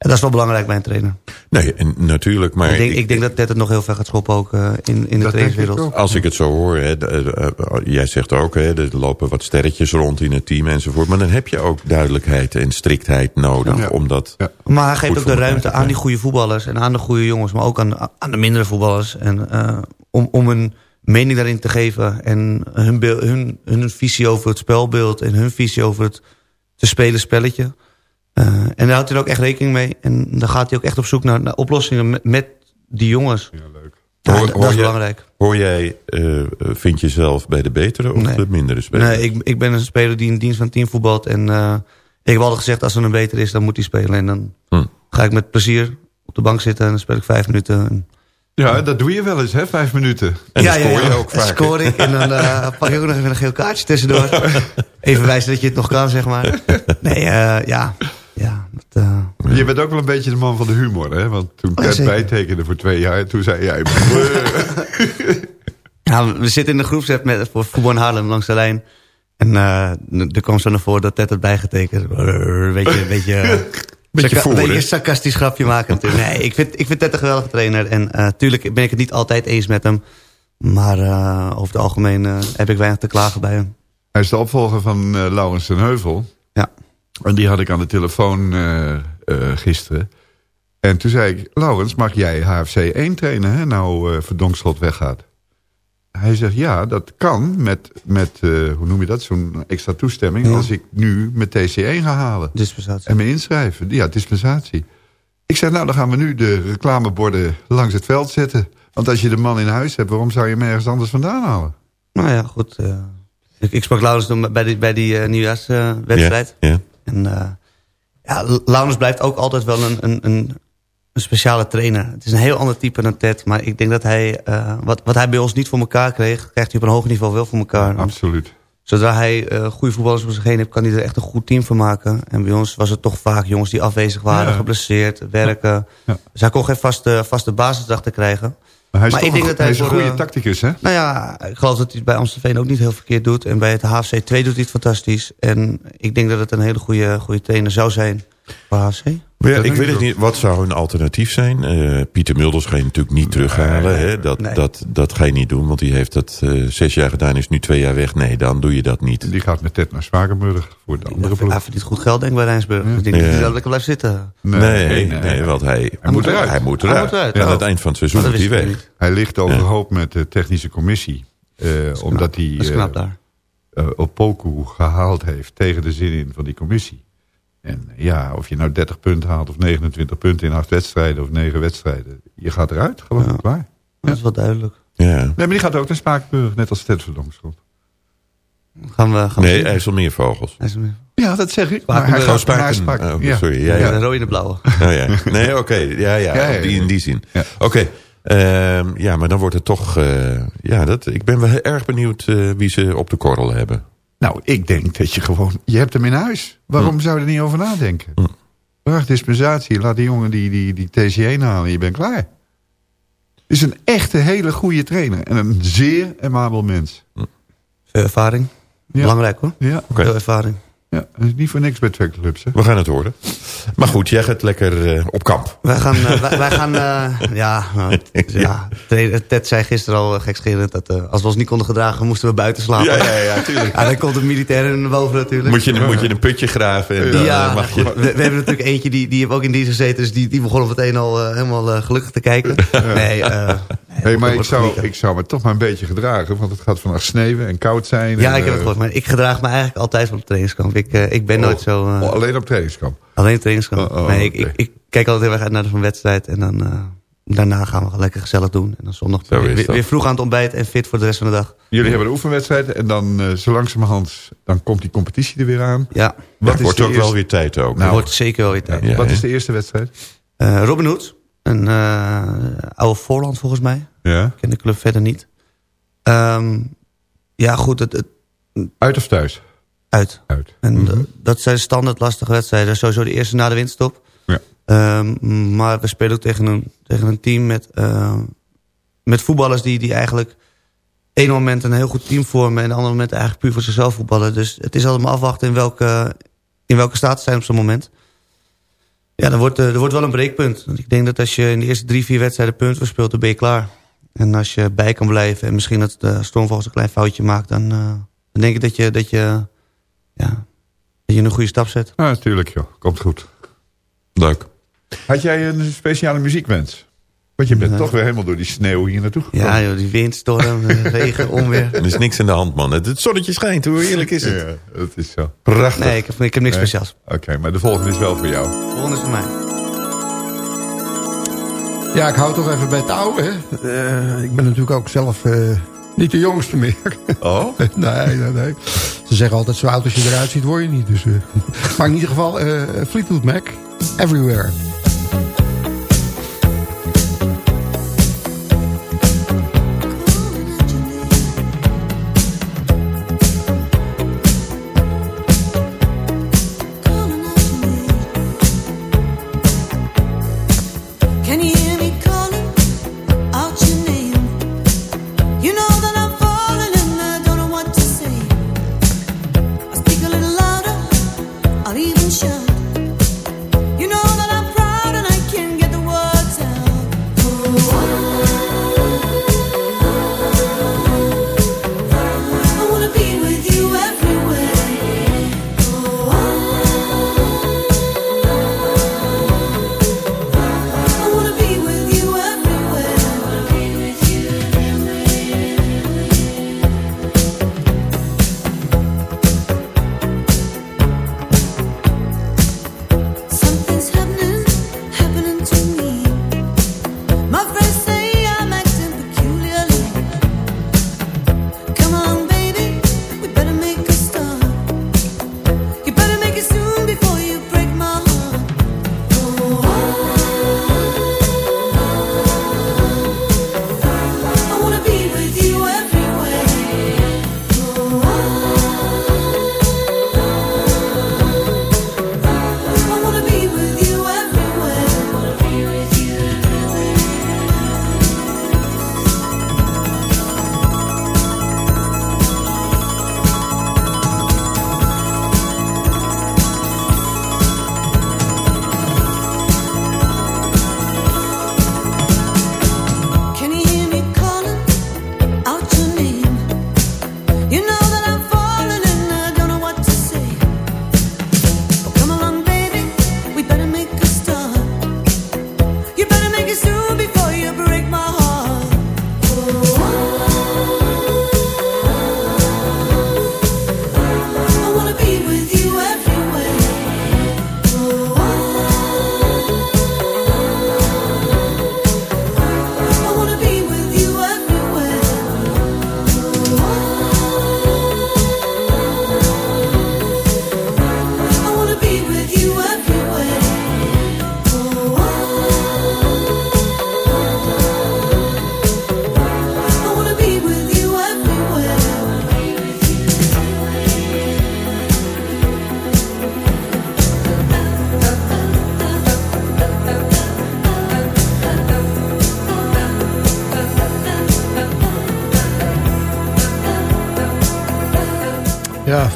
I: en dat is wel belangrijk bij een trainer.
F: Nee, en natuurlijk. Maar
I: ik, denk, ik denk dat Ted het nog heel ver gaat schoppen ook uh, in, in de trainingswereld.
F: Als ik het zo hoor, hè, uh, jij zegt ook, hè, er lopen wat sterretjes rond in het team enzovoort. Maar dan heb je ook duidelijkheid en striktheid nodig. Ja. Omdat
I: ja. Maar hij geeft ook de ruimte aan die goede voetballers en aan de goede jongens. Maar ook aan, aan de mindere voetballers. En, uh, om, om een mening daarin te geven. En hun, beeld, hun, hun visie over het spelbeeld. En hun visie over het te spelen spelletje. Uh, en daar houdt hij ook echt rekening mee. En dan gaat hij ook echt op zoek naar, naar oplossingen met, met, die jongens.
G: Ja, leuk.
I: Ja,
F: hoor,
I: dat
F: hoor
I: is
F: jij,
I: belangrijk.
F: Hoor jij, uh, vind je zelf bij de betere of
I: Nee.
F: de mindere speler?
I: Nee, ik, ik ben een speler die in dienst van het team voetbalt. En uh, ik heb altijd gezegd, als er een beter is, dan moet hij spelen. En dan
F: Hm.
I: ga ik met plezier op de bank zitten en dan speel ik vijf minuten. En,
G: Ja, dat doe je wel eens, hè? Vijf minuten.
F: En dan scoor je ook vaak.
I: scoor ik en dan uh, pak ik ook nog even een geel kaartje tussendoor. even wijzen dat je het nog kan, zeg maar. Nee, uh, ja. Ja dat, uh,
G: Je bent ook wel een beetje de man van de humor, hè? Want toen
I: ja,
G: Ted bijtekende voor twee jaar, toen zei jij...
I: Ja, we zitten in de groepsapp met, voor voetbal in Haarlem langs de lijn. En uh, er kwam zo naar voren dat Ted het bijgetekend. Een beetje, een beetje,
F: voor, hè?
I: beetje sarcastisch grapje maken natuurlijk. Nee, ik vind, ik vind Ted een geweldige trainer. En natuurlijk uh, ben ik het niet altijd eens met hem. Maar over het algemeen heb ik weinig te klagen bij hem.
G: Hij is de opvolger van Laurens ten Heuvel.
I: Ja.
G: En die had ik aan de telefoon uh, uh, gisteren. En toen zei ik, Laurens, mag jij HFC 1 trainen, hè? Nou uh, Verdonkslot weggaat. Hij zegt, ja, dat kan met, met uh, hoe noem je dat, zo'n extra toestemming...
I: Ja.
G: als ik nu mijn TC1 ga halen.
I: Dispensatie.
G: En me inschrijven. Ja, dispensatie. Ik zeg, nou, dan gaan we nu de reclameborden langs het veld zetten. Want als je de man in huis hebt, waarom zou je hem ergens anders vandaan halen?
I: Nou ja, goed. Uh, ik, ik sprak Laurens bij die, bij die uh, nieuwjaarswedstrijd.
F: Ja, ja.
I: En ja, Laurens blijft ook altijd wel een, een, een, speciale trainer. Het is een heel ander type dan Ted. Maar ik denk dat hij, uh, wat, wat hij bij ons niet voor elkaar kreeg... krijgt hij op een hoog niveau wel voor elkaar.
G: Absoluut.
I: Zodra hij uh, goede voetballers om zich heen heeft... kan hij er echt een goed team van maken. En bij ons was het toch vaak jongens die afwezig waren...
G: Ja.
I: geblesseerd, werken.
G: Ja.
I: Dus hij kon geen vaste, vaste basis krijgen.
G: Maar hij is,
I: Maar ik denk
G: een,
I: dat hij
G: hij is een goede
I: eh,
G: tacticus, hè?
I: Nou ja, ik geloof dat hij het bij Amstelveen ook niet heel verkeerd doet. En bij het HFC 2 doet hij het fantastisch. En ik denk dat het een hele goede, goede trainer zou zijn
F: Maar ja, ik weet het niet. Wat zou een alternatief zijn? Eh, Pieter Mulders ga je natuurlijk niet terughalen. Hè? Dat,
I: Nee.
F: dat, dat ga je niet doen, want die heeft dat eh, zes jaar gedaan, is nu twee jaar weg. Nee, dan doe je dat niet.
G: Die gaat met Ted naar Spakenburg voor de andere ploeg.
I: Hij verdient goed geld denk ik bij Rijnsburg. Ik denk dat
F: Ja.
I: hij lekker blijft zitten.
F: Nee, nee, want hij,
G: Hij moet eruit.
F: Hij moet
I: Hij
F: eruit.
I: moet eruit,
F: En aan het eind van het seizoen
I: dat
F: hij weg.
I: niet.
G: Hij ligt overhoop met de technische commissie. eh, omdat hij
I: is
G: eh, eh, Opoku gehaald heeft tegen de zin in van die commissie. En eh, ja, of je nou 30 punten haalt of 29 punten in acht wedstrijden of negen wedstrijden. Je gaat eruit, gewoon
I: Ja.
G: klaar.
I: Dat is wel duidelijk.
F: Ja.
G: Nee, maar die gaat ook naar Spakenburg, net als Ted Verdomschot.
I: Gaan we, gaan we
F: Nee. IJsselmeervogels.
I: Hij is er-
G: Ja, dat zeg ik.
I: Maar hij
G: gaat naar
F: Spaken.
G: Spaken.
F: Oh,
G: ja.
F: sorry. Ja,
I: Ja,
F: ja.
I: de rode en de blauwe.
F: Oh, ja. Nee, oké. Ja, ja,
G: Ja, ja,
F: op die, in die zin.
G: Ja.
F: Oké. ehm, ja, maar dan wordt het toch... eh, ja, dat, ik ben wel heel erg benieuwd eh, wie ze op de korrel hebben.
G: Nou, ik denk dat je gewoon... Je hebt hem in huis. Waarom zou je er niet over nadenken?
F: Hm.
G: Vraag dispensatie. Laat die jongen die, die, die TC1 halen. Je bent klaar. Is een echte hele goede trainer. En een zeer amabel mens.
I: Veel ervaring.
G: Ja.
I: Belangrijk hoor.
G: Ja.
I: Veel ervaring.
G: Ja. Dat is niet voor niks bij twee clubs. Hè?
F: We gaan het horen. Maar goed, jij gaat lekker eh, op kamp.
I: Wij gaan, eh, wij, wij gaan eh, ja, nou, ja, Ted- Ted zei gisteren al uh, gekscherend dat als we ons niet konden gedragen, moesten we buiten slapen.
F: Ja, ja, ja, tuurlijk.
I: Ja, dan komt de militair naar boven natuurlijk.
F: Moet je, moet je een putje graven en dan
I: ja,
F: mag je...
I: we, we hebben natuurlijk eentje die, die heeft ook in dienst gezeten, dus die, die begon meteen al helemaal gelukkig te kijken. Nee, eh,
G: Hey, maar ik zou, ik zou me toch maar een beetje gedragen. Want het gaat vannacht sneeuwen en koud zijn.
I: ja,
G: en,
I: ik heb het
G: eh,
I: gehoord, maar ik gedraag me eigenlijk altijd op de trainingskamp. Ik, eh, ik ben nooit
G: oh,
I: zo... eh,
G: oh, alleen op trainingskamp.
I: Alleen trainingskamp.
G: Oh, oh,
I: nee, ik, ik, ik kijk altijd heel erg uit naar de wedstrijd en dan... eh, Daarna gaan we lekker gezellig doen. En dan zondag weer, vroeg aan het ontbijt en fit voor de rest van de dag.
G: Jullie hebben een oefenwedstrijd. En dan eh, zo langzamerhand dan komt die competitie er weer aan.
I: Ja,
G: Wat
F: Het
G: is
F: wordt ook wel weer tijd ook.
G: Nou,
I: wordt zeker wel weer tijd.
F: Ja,
G: Wat is de eerste wedstrijd?
I: Eh, Robin Hood, een eh, oude voorland volgens mij.
G: Ja.
I: Ik ken de club verder niet. Ehm, ja, goed, het, het,
G: Uit of thuis?
I: uit.
G: Uit.
I: En
G: Mhm.
I: dat zijn standaard lastige wedstrijden. Sowieso de eerste na de winststop.
G: Ja.
I: Ehm, maar we spelen ook tegen een, tegen een team met, eh, met voetballers die, die eigenlijk... één moment een heel goed team vormen... en de andere moment eigenlijk puur voor zichzelf voetballen. Dus het is altijd maar afwachten in welke, in welke staat ze zijn op zo'n moment. Ja, er wordt, eh, er wordt wel een breekpunt. Want ik denk dat als je in de eerste drie, vier wedstrijden punten verspeelt... dan ben je klaar. En als je bij kan blijven en misschien dat de Stormvogels een klein foutje maakt... dan, eh, dan denk ik dat je, dat, je, ja, dat je een goede stap zet.
G: Ja, natuurlijk joh. Komt goed.
F: Leuk.
G: Had jij een speciale muziekwens? Want je bent toch weer helemaal door die sneeuw hier naartoe gekomen.
I: Ja, joh, die wind, storm, eh, regen, onweer.
F: Er is niks aan de hand, man. Het, het zonnetje schijnt. Hoe heerlijk is het?
G: Ja, dat is zo.
F: Prachtig.
I: Nee, ik heb, ik heb niks
G: Nee.
I: speciaals.
G: Oké, maar de volgende is wel voor jou.
I: Volgende is voor mij.
H: Ja, ik hou toch even bij het oude. Hè. Eh, ik ben natuurlijk ook zelf eh, niet de jongste meer.
G: Oh?
H: nee, nee, nee. Ze zeggen altijd, zo oud als je eruit ziet, word je niet. Dus, eh. Maar in ieder geval, eh, Fleetwood Mac, Everywhere.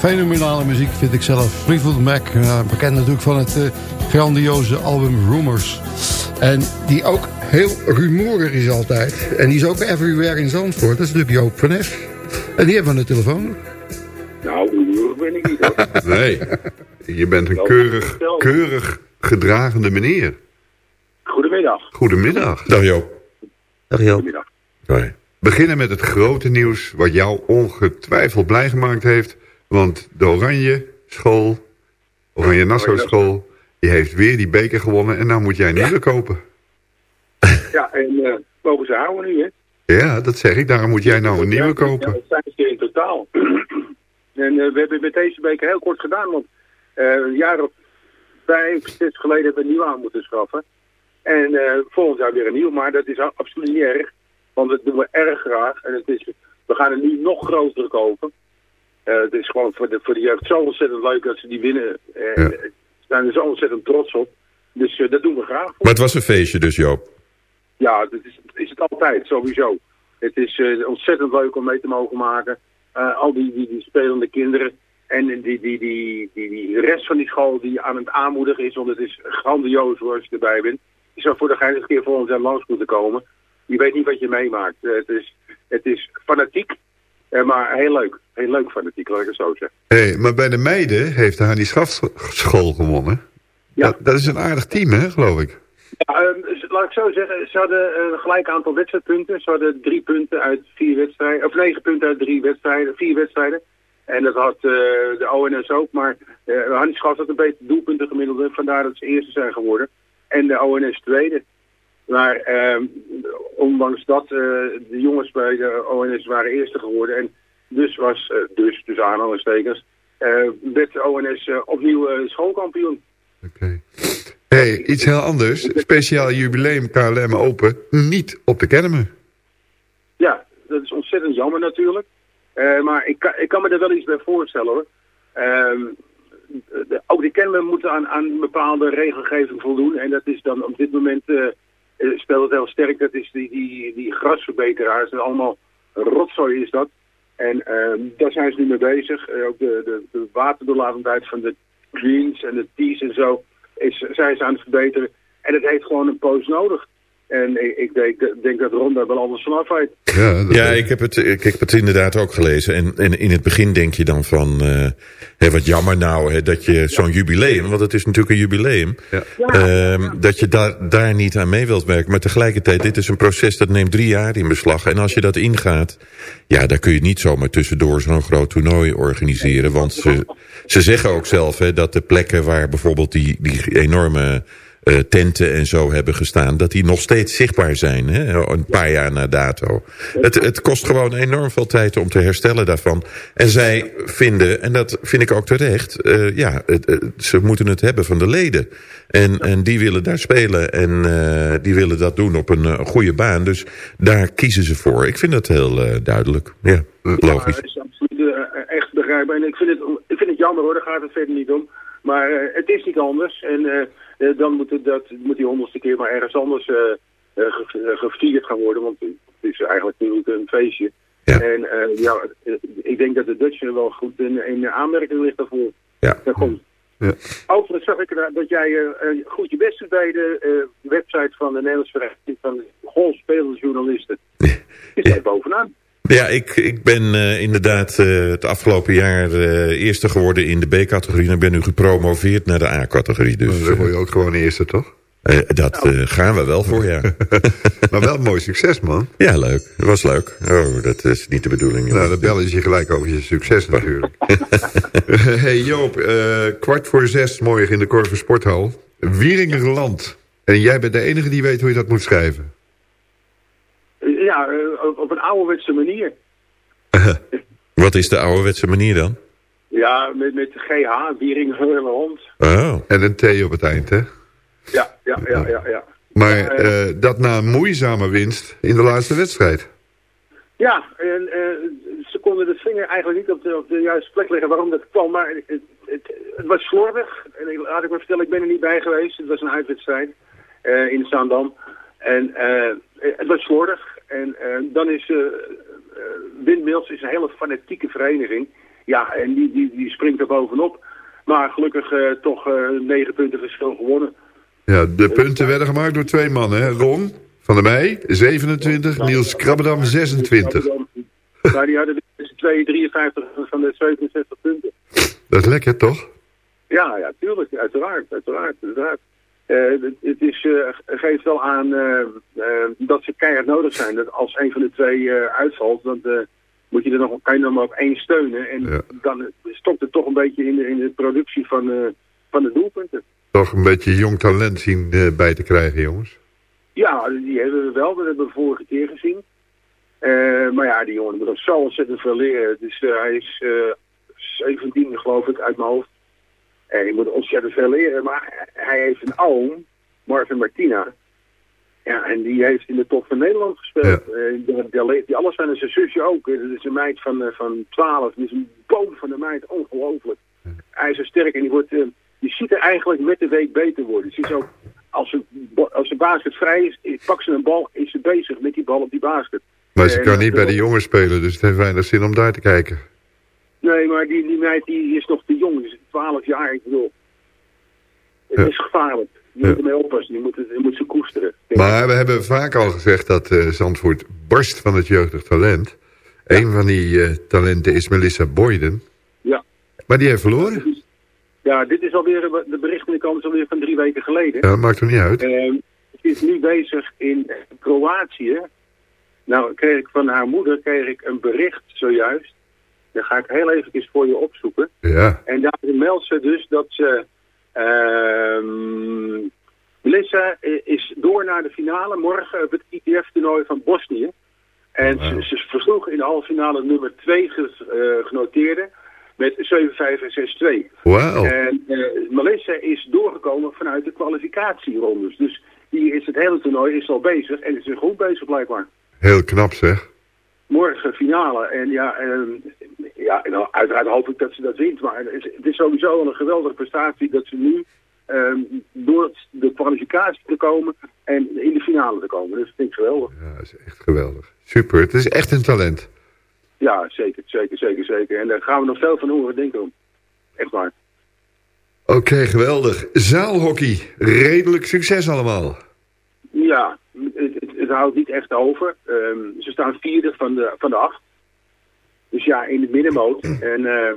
H: Fenomenale muziek vind ik zelf. Fleetwood Mac, ja, bekend natuurlijk van het eh, grandioze album Rumors. En die ook heel rumoerig is altijd. En die is ook everywhere in Zandvoort. Dat is natuurlijk Joop van Nes. En die hebben we aan de telefoon.
M: Nou, rumoerig ben ik niet hoor.
G: Nee, je bent een keurig, keurig gedragende meneer.
M: Goedemiddag.
G: Goedemiddag.
F: Dag Joop.
I: Dag Joop.
M: Goedemiddag.
G: Hoi. Beginnen met het grote nieuws wat jou ongetwijfeld blij gemaakt heeft. Want de Oranje School, Oranje Nassau School, die heeft weer die beker gewonnen. En nou moet jij een nieuwe kopen.
M: Ja, en eh mogen ze houden nu, hè?
G: Ja, dat zeg ik. Daarom moet jij nou een nieuwe
M: Ja,
G: kopen.
M: dat zijn ze in totaal. en eh, we hebben met deze beker heel kort gedaan, want eh, een jaar of vijf, zes geleden hebben we een nieuwe aan moeten schaffen. En eh, volgend jaar weer een nieuw, maar dat is absoluut niet erg. Want dat doen we erg graag. En het is, we gaan er nu nog groter kopen. Eh, het is gewoon voor de, voor de jeugd zo ontzettend leuk dat ze die winnen. En
G: Ja.
M: eh, we zijn er zo ontzettend trots op. Dus eh, dat doen we graag.
F: Maar het was een feestje dus Joop.
M: Ja, dat is, is het altijd, sowieso. Het is eh, ontzettend leuk om mee te mogen maken. Eh, al die, die, die spelende kinderen. En die, die, die, die, die, rest van die school die aan het aanmoedigen is. Want het is grandioos hoor, als je erbij bent. Je zou voor de geinige keer volgend jaar langs moeten komen. Je weet niet wat je meemaakt. Eh, het, is, het is fanatiek. eh, maar heel leuk. Heel leuk fanatiek, laat ik het zo zeggen.
G: Hey, maar bij de meiden heeft de Hani Schafschool gewonnen.
M: Ja.
G: Dat, dat is een aardig team, hè, geloof ik.
M: Ja, ehm, laat ik zo zeggen, ze hadden een gelijk aantal wedstrijdpunten. Ze hadden drie punten uit vier wedstrijden, of negen punten uit drie wedstrijden, vier wedstrijden. En dat had eh, de ONS ook, maar uh, Hannes Schaf had een beter doelpuntengemiddelde, vandaar dat ze eerste zijn geworden. En de ONS tweede. Maar ehm, ondanks dat, eh, de jongens bij de ONS waren eerste geworden. En dus was, eh, dus, dus aanhalingstekens, eh werd de ONS eh, opnieuw schoolkampioen.
G: hey, iets heel anders. Speciaal jubileum KLM Open. Niet op de Kennemer.
M: Ja, dat is ontzettend jammer natuurlijk. Maar ik kan, ik kan me er wel iets bij voorstellen hoor. Ehm, de, ook de kenmen moeten aan, aan bepaalde regelgeving voldoen. En dat is dan op dit moment eh, speelt het heel sterk. Dat is die, die, die grasverbeteraars. Is allemaal rotzooi is dat. En ehm, daar zijn ze nu mee bezig. Eh, ook de, de, de waterdoorlatendheid van de greens en de tees en zo is, zijn ze aan het verbeteren. En het heeft gewoon een poos nodig. En ik, ik denk, denk dat Ron daar wel alles vanaf weet.
F: Ja, ik, heb het, ik heb het inderdaad ook gelezen. En, en in het begin denk je dan van... eh, hé, wat jammer nou hè, dat je zo'n jubileum... want het is natuurlijk een jubileum... ehm, dat je daar, daar niet aan mee wilt werken. Maar tegelijkertijd, dit is een proces dat neemt drie jaar in beslag. En als je dat ingaat... ja, dan kun je niet zomaar tussendoor zo'n groot toernooi organiseren. Want ze, ze zeggen ook zelf hè, dat de plekken waar bijvoorbeeld die, die enorme... eh, tenten en zo hebben gestaan... dat die nog steeds zichtbaar zijn, hè, een paar jaar na dato. Het, het kost gewoon enorm veel tijd om te herstellen daarvan. En zij vinden, en dat vind ik ook terecht... eh, ja, ze moeten het hebben van de leden. En, en die willen daar spelen en eh, die willen dat doen op een goede baan. Dus daar kiezen ze voor. Ik vind dat heel duidelijk. Ja, logisch.
M: Ja, is absoluut echt begrijpbaar. En ik vind, het, ik vind het jammer hoor, daar gaat het verder niet om. Maar het is niet anders. En dan moet, het, dat, moet die honderdste keer maar ergens anders eh, eh, ge- eh, gevierd gaan worden. Want het is eigenlijk natuurlijk een feestje. En eh, ja, eh, ik denk dat de Dutch er wel goed in, in aanmerking ligt daarvoor.
F: Ja.
M: Dat komt. Overigens zag ik dat jij eh, eh, goed je best doet bij de eh, website van de Nederlandse Vereniging van Golfspelende Journalisten. Je staat bovenaan.
F: Ja, ik, ik ben eh, inderdaad eh, het afgelopen jaar eh, eerste geworden in de B-categorie. En ik ben nu gepromoveerd naar de A-categorie. Dus,
G: Dan word je ook gewoon eerste, toch?
F: dat gaan we wel voor, ja.
G: maar wel een mooi succes, man.
F: Ja, leuk. Dat was leuk. Oh, dat is niet de bedoeling.
G: Nou, dan bellen ze je gelijk over je succes natuurlijk. hey Joop, kwart voor zes morgen in de Korver Sporthal. Wieringerland. En jij bent de enige die weet hoe je dat moet schrijven.
M: Ja, eh, op- op een ouderwetse manier.
F: Wat is de ouderwetse manier dan?
M: Ja, met, met GH, Wiering, Hond.
F: Oh.
G: En een T op het eind, hè?
M: Ja, ja, ja, ja, ja.
G: Maar eh, dat na een moeizame winst in de laatste wedstrijd.
M: Ja, en eh, ze konden de vinger eigenlijk niet op de, op de juiste plek leggen waarom dat kwam. Maar het, het, het was slordig. En ik, laat ik maar vertellen, ik ben er niet bij geweest. Het was een uitwedstrijd eh, in Zaandam. En eh, het was slordig. En eh, dan is uh, Windmills is een hele fanatieke vereniging. Ja, en die, die, die springt er bovenop. Maar gelukkig eh, toch eh, negen punten verschil gewonnen.
G: Ja, de punten werden gemaakt door twee mannen. Hè? Ron van der Meij, 27. Niels Krabbedam, 26.
M: Maar die hadden dus 2, 53 van de 67 punten.
G: Dat is lekker, toch?
M: Ja, ja, tuurlijk. Uiteraard, uiteraard, uiteraard. Eh, het, het is, eh, geeft wel aan eh, dat ze keihard nodig zijn. Dat als een van de twee uitvalt, dan moet je er nog, kan je er maar op één steunen. En dan stokt het toch een beetje in de, in de productie van, van de doelpunten.
G: Toch een beetje jong talent zien bij te krijgen, jongens.
M: Ja, die hebben we wel. Dat hebben we vorige keer gezien. Maar ja, die jongen moet nog zo ontzettend veel leren. Dus hij is eh 17, geloof ik, uit mijn hoofd. En hij moet ontzettend veel leren. Maar hij heeft een oom, Marvin Martina. Ja, en die heeft in de top van Nederland gespeeld. Eh, hij alles van. Zijn zusje ook. Eh, Dat is een meid van, eh, van 12. Die is een boom van de meid. Ongelooflijk. Hij is zo sterk en die, wordt, die ziet er eigenlijk met de week beter worden. Ze is ook, als ze, als de basket vrij is, pakt ze een bal, is ze bezig met die bal op die basket.
G: Maar ze kan niet bij de jongens spelen, dus het heeft weinig zin om daar te kijken.
M: Nee, maar die, die meid die is nog te jong. Die is 12 jaar, ik bedoel. Het
G: Ja.
M: is gevaarlijk. Je
G: Ja.
M: moet ermee oppassen. Je moet, het, je moet ze koesteren.
G: Maar we hebben vaak al gezegd dat eh, Zandvoort barst van het jeugdig talent. Een van die eh, talenten is Melissa Boyden.
M: Ja.
G: Maar die heeft verloren.
M: Ja, dit is alweer, de bericht in de kant is alweer van drie weken geleden.
G: Ja, dat maakt er niet uit.
M: Ehm, ze is nu bezig in Kroatië. Nou, kreeg ik van haar moeder kreeg ik een bericht zojuist. Dat ga ik heel even voor je opzoeken.
G: Ja.
M: En daar meldt ze dus dat ze... ehm Melissa eh, is door naar de finale morgen op het ITF-toernooi van Bosnië. En ze, ze versloeg in de halve finale nummer 2 genoteerde met 7-5 en 6-2.
G: Wauw.
M: En eh, Melissa is doorgekomen vanuit de kwalificatierondes. Dus die is het hele toernooi is al bezig en is er goed bezig blijkbaar.
G: Heel knap zeg.
M: Morgen finale. En ja, ehm, ja nou, uiteraard hoop ik dat ze dat wint. Maar het is, sowieso een geweldige prestatie dat ze nu ehm, door de kwalificatie te komen en in de finale te komen. Dus dat vind ik geweldig.
G: Ja, dat is echt geweldig. Super, het is echt een talent.
M: Ja, zeker, zeker, zeker, zeker. En daar gaan we nog veel van horen, denk ik. Echt waar.
G: Oké, geweldig. Zaalhockey, redelijk succes allemaal.
M: Ja, het, het, het houdt niet echt over. Ehm, ze staan vierde van de, van de acht. Dus ja, in de middenmoot. En eh,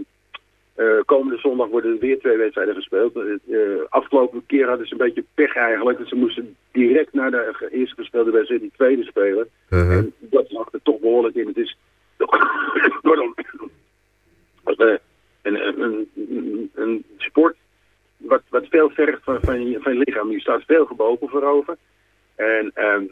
M: eh, komende zondag worden er weer twee wedstrijden gespeeld. Eh, afgelopen keer hadden ze een beetje pech eigenlijk. Dus ze moesten direct naar de eerste gespeelde wedstrijd die tweede spelen.
G: Uh-huh.
M: En dat lag er toch behoorlijk in. Het is pardon, een, een, een, een sport wat, wat veel vergt van, van, je, van je lichaam. Je staat veel gebogen voorover. En ehm,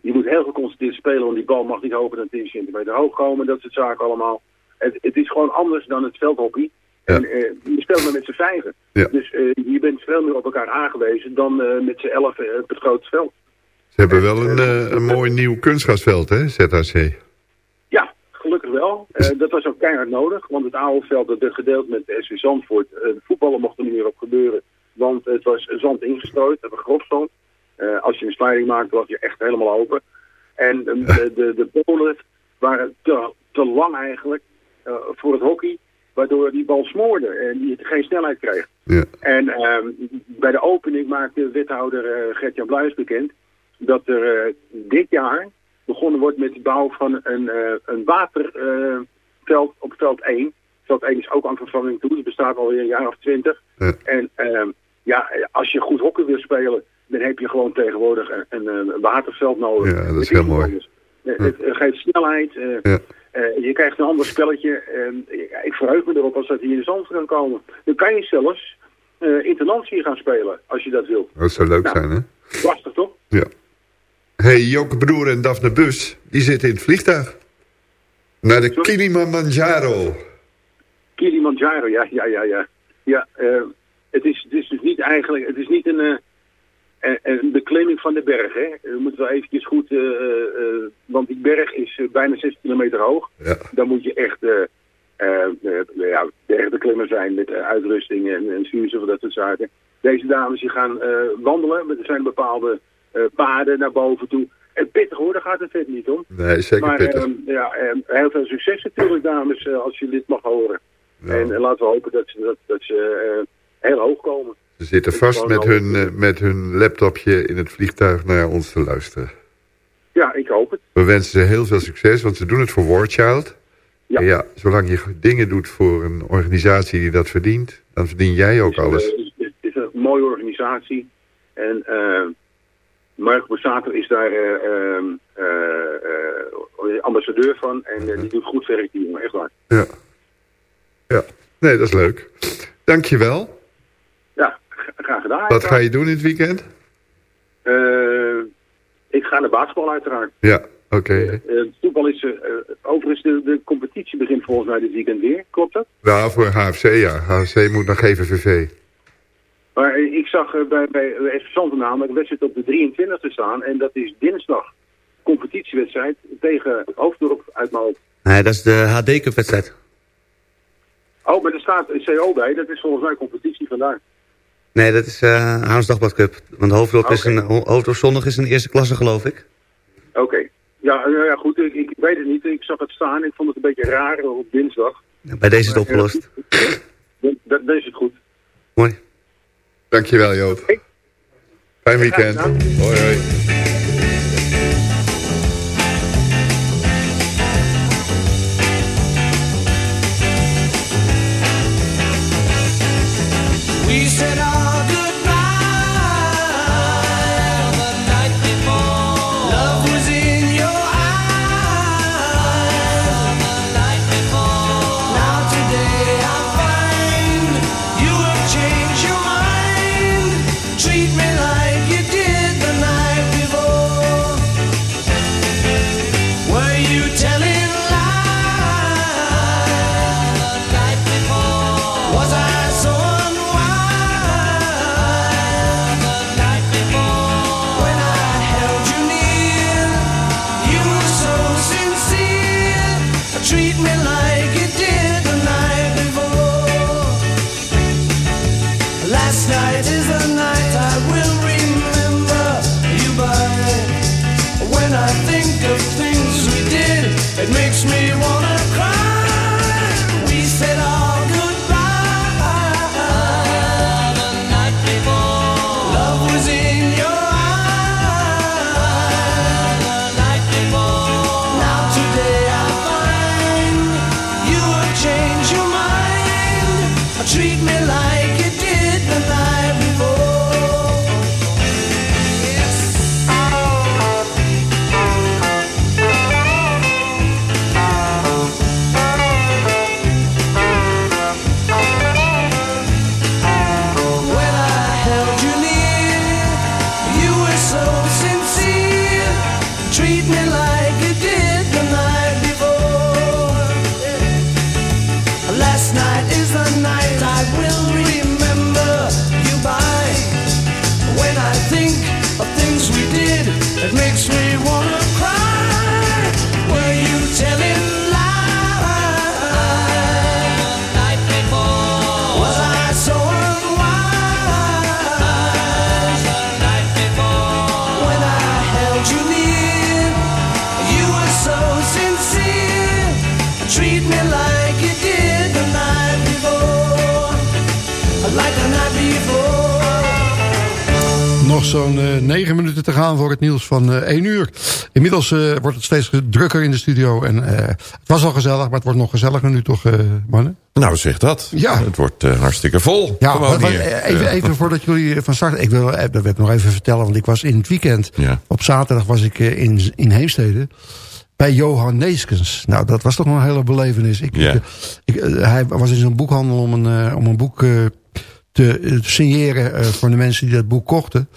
M: je moet heel geconcentreerd spelen, want die bal mag niet hoger dan 10 centimeter hoog komen. Dat soort zaken allemaal. Het, het is gewoon anders dan het veldhockey. En eh, je speelt maar met z'n vijven.
G: Ja.
M: Dus eh, je bent veel meer op elkaar aangewezen dan eh, met z'n elf op het grote veld.
G: Ze hebben wel een, een mooi nieuw kunstgrasveld, hè, ZHC.
M: Ja, gelukkig wel. Dat was ook keihard nodig, want het oude veld dat werd gedeeld met de SV Zandvoort. de voetballen mocht er niet meer op gebeuren, want het was zand ingestrooid, het was grofzand. Als je een sliding maakte, was je echt helemaal open. En eh, de, de, de polen waren te, te lang eigenlijk voor het hockey, waardoor die bal smoorde en die geen snelheid kreeg.
G: Ja.
M: En ehm, bij de opening maakte wethouder eh, Gert-Jan Bluis bekend dat er eh, dit jaar begonnen wordt met de bouw van een, eh, een waterveld op veld 1. Veld 1 is ook aan vervanging toe, het bestaat alweer een jaar of twintig.
G: Ja.
M: En ehm, ja, als je goed hockey wil spelen, dan heb je gewoon tegenwoordig een, een, waterveld nodig.
G: Ja, dat is heel mooi.
M: Eh, Het, geeft snelheid. eh,
G: Ja.
M: Eh, je krijgt een ander spelletje. Ja, ik verheug me erop als dat hier in Zand kan komen. Dan kan je zelfs internatie gaan spelen, als je dat wil.
G: Dat zou leuk
M: Nou.
G: zijn, hè?
M: Lastig toch?
G: Ja. hey, Joke Broer en Daphne Bus, die zitten in het vliegtuig. Naar de Kilimanjaro.
M: Kilimanjaro, ja, ja, ja, ja. Ja, eh, het, is, het is dus niet eigenlijk, het is niet een, een, een beklimming van de berg, hè. We moeten wel eventjes goed, eh, eh, eh, want die berg is bijna 6 kilometer hoog.
G: Ja.
M: Dan moet je echt eh, ja, bergbeklimmer zijn met uitrusting en, en zuurstof en dat soort zaken. Deze dames die gaan wandelen, er zijn bepaalde paden naar boven toe. En pittig hoor, daar gaat het vet niet om.
G: Nee, zeker
M: maar
G: pittig.
M: ehm, ja, ehm, heel veel succes natuurlijk, dames, als je dit mag horen. En laten we hopen dat ze, dat, dat ze heel hoog komen.
N: Ze zitten vast met hun, eh, met hun laptopje in het vliegtuig naar ons te luisteren.
M: Ja, ik hoop het.
N: We wensen ze heel veel succes, want ze doen het voor War Child.
M: Ja.
N: En ja, zolang je dingen doet voor een organisatie die dat verdient, dan verdien jij ook alles.
M: Het is, het is een mooie organisatie. En uh, Mark Borsato is daar eh, ehm, eh, eh, ambassadeur van. En die doet goed werk, die jongen, echt waar.
N: Ja. Ja, nee, dat is leuk. Dankjewel.
M: Ja, graag gedaan.
N: Wat ga je doen in het weekend?
M: Eh, ik ga naar basketbal uiteraard.
N: Ja, oké.
M: Eh, voetbal is... eh, eh, overigens, de, de competitie begint volgens mij dit weekend weer. Klopt dat?
N: Nou, voor HFC ja. HFC moet naar GVVV.
M: Maar eh, ik zag eh, bij, bij Zandvoort namelijk een wedstrijd op de 23 te staan. En dat is dinsdag. Competitiewedstrijd tegen Hoofddorp uit mijn hoofd.
I: Nee, dat is de HD Cup wedstrijd.
M: Oh, maar er staat een CO bij. Dat is volgens mij competitie vandaar.
I: Nee, dat is eh Haans Dagblad Cup. Want de hoofddorp, is een, hoofddorp zondag is een eerste klasse, geloof ik.
M: Oké. Ja, eh, ja, goed. Ik, ik weet het niet. Ik zag het staan. Ik vond het een beetje raar op dinsdag.
I: Bij deze is het opgelost.
M: Dat, dat, dat is het goed.
I: Mooi.
N: Dankjewel Joop. Fijn weekend.
M: Ja.
N: Hoi hoi.
H: Gaan voor het nieuws van eh 1 uur. Inmiddels eh, wordt het steeds drukker in de studio. En eh, het was al gezellig, maar het wordt nog gezelliger nu toch, eh, mannen?
F: Nou, zeg dat.
H: Ja.
F: Het wordt eh, hartstikke vol.
H: Ja,
F: hier.
H: even, even voordat jullie van start... Ik wil, eh, ik nog even vertellen, want ik was in het weekend...
F: Ja.
H: Op zaterdag was ik eh, in, in Heemstede bij Johan Neeskens. Nou, dat was toch een hele belevenis. Ik, ik, eh, hij was in zo'n boekhandel om een, eh, om een boek eh, te, eh, te signeren... eh, voor de mensen die dat boek kochten.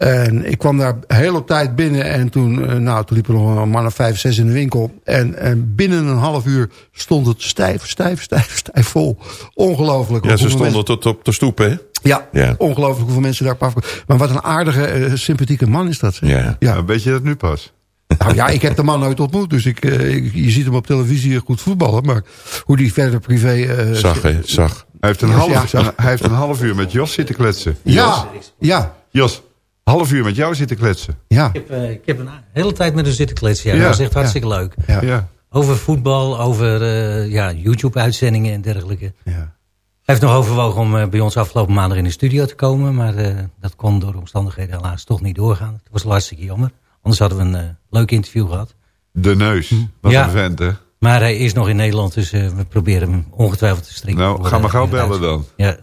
H: En ik kwam daar heel op tijd binnen en toen, eh, nou, toen liepen er nog een man of vijf, zes in de winkel. En, en binnen een half uur stond het stijf, stijf, stijf, stijf vol. Ongelooflijk.
F: Ja, ze stonden
H: mensen-
F: tot op de stoep, hè?
H: ja,
F: Ja.
H: ongelooflijk hoeveel mensen daar afkomen. Maar wat een aardige, eh, sympathieke man is dat. zeg.
F: Ja.
H: Ja.
N: weet je dat nu pas?
H: Nou ja, ik heb de man nooit ontmoet. Dus ik, eh, ik- je ziet hem op televisie goed voetballen. Maar hoe die verder privé... eh,
F: Zag, hè? Zag.
N: Hij heeft, een
H: Ja,
N: half,
H: ja,
N: hij heeft een half uur met Jos zitten kletsen.
H: Ja, ja,
N: Jos, half uur met jou zitten kletsen.
H: ja.
O: Ik heb, eh, ik heb een hele tijd met hem zitten kletsen. Ja.
N: Ja,
O: dat was echt hartstikke leuk.
H: ja.
N: Ja.
O: Over voetbal, over eh, ja, YouTube-uitzendingen en dergelijke.
G: Ja.
O: Hij heeft nog overwogen om eh, bij ons afgelopen maandag in de studio te komen. Maar eh, dat kon door omstandigheden helaas toch niet doorgaan. Het was hartstikke jammer. Anders hadden we een leuk interview gehad.
G: De neus. Wat
O: Ja.
G: een vent, hè?
O: Maar hij is nog in Nederland, dus eh, we proberen hem ongetwijfeld te strikken.
G: Nou, ga maar gauw bellen dan.
O: Ja.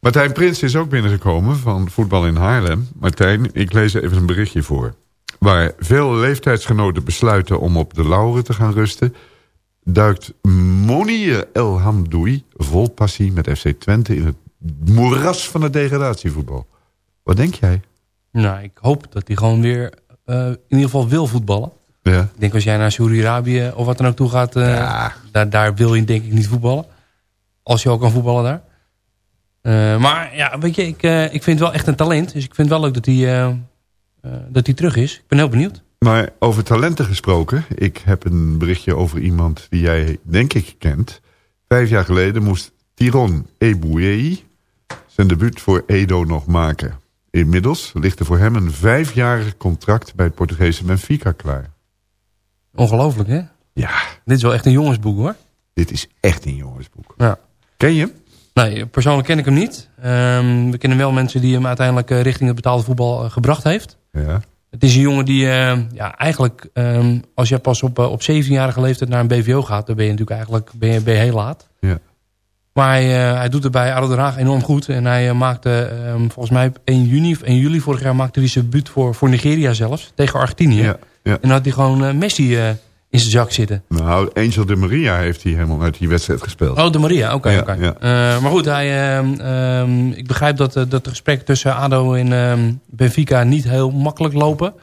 G: Martijn Prins is ook binnengekomen van voetbal in Haarlem. Martijn, ik lees even een berichtje voor. Waar veel leeftijdsgenoten besluiten om op de lauren te gaan rusten... duikt Monier El Hamdoui vol passie met FC Twente... in het moeras van het degradatievoetbal. Wat denk jij?
P: Nou, ik hoop dat hij gewoon weer eh, in ieder geval wil voetballen.
G: Ja.
P: Ik denk als jij naar Saudi-Arabië of wat dan ook toe gaat, eh, daar, daar wil je denk ik niet voetballen. Als je ook kan voetballen daar. Eh, maar ja, weet je, ik, eh, ik vind het wel echt een talent. Dus ik vind het wel leuk dat hij, eh, dat hij terug is. Ik ben heel benieuwd.
G: Maar over talenten gesproken. Ik heb een berichtje over iemand die jij denk ik kent. Vijf jaar geleden moest Tiron Ebouei zijn debuut voor Edo nog maken. Inmiddels ligt er voor hem een vijfjarig contract bij het Portugese Benfica klaar.
P: Ongelooflijk, hè?
G: Ja.
P: Dit is wel echt een jongensboek, hoor.
G: Dit is echt een jongensboek.
P: Ja.
G: Ken je hem?
P: Nee, persoonlijk ken ik hem niet. Ehm, we kennen wel mensen die hem uiteindelijk eh, richting het betaalde voetbal eh, gebracht heeft.
G: Ja.
P: Het is een jongen die eh, ja, eigenlijk, ehm, als je pas op, eh, op 17-jarige leeftijd naar een BVO gaat, dan ben je natuurlijk eigenlijk ben je, ben je heel laat.
G: Ja.
P: Maar hij, hij doet het bij Haag enorm goed. En hij maakte, ehm, volgens mij op 1 juni of 1 juli vorig jaar, maakte hij zijn debuut voor, voor Nigeria zelfs, tegen Argentinië.
G: Ja, ja.
P: En dan had hij gewoon Messi in zijn zak zitten.
G: Nou, Angel de Maria heeft hij helemaal uit die wedstrijd gespeeld.
P: Oh, de Maria, oké.
G: Ja,
P: oké.
G: ja.
P: Eh, maar goed, hij, ehm, ehm, ik begrijp dat, eh, dat de gesprekken tussen ADO en ehm, Benfica niet heel makkelijk lopen.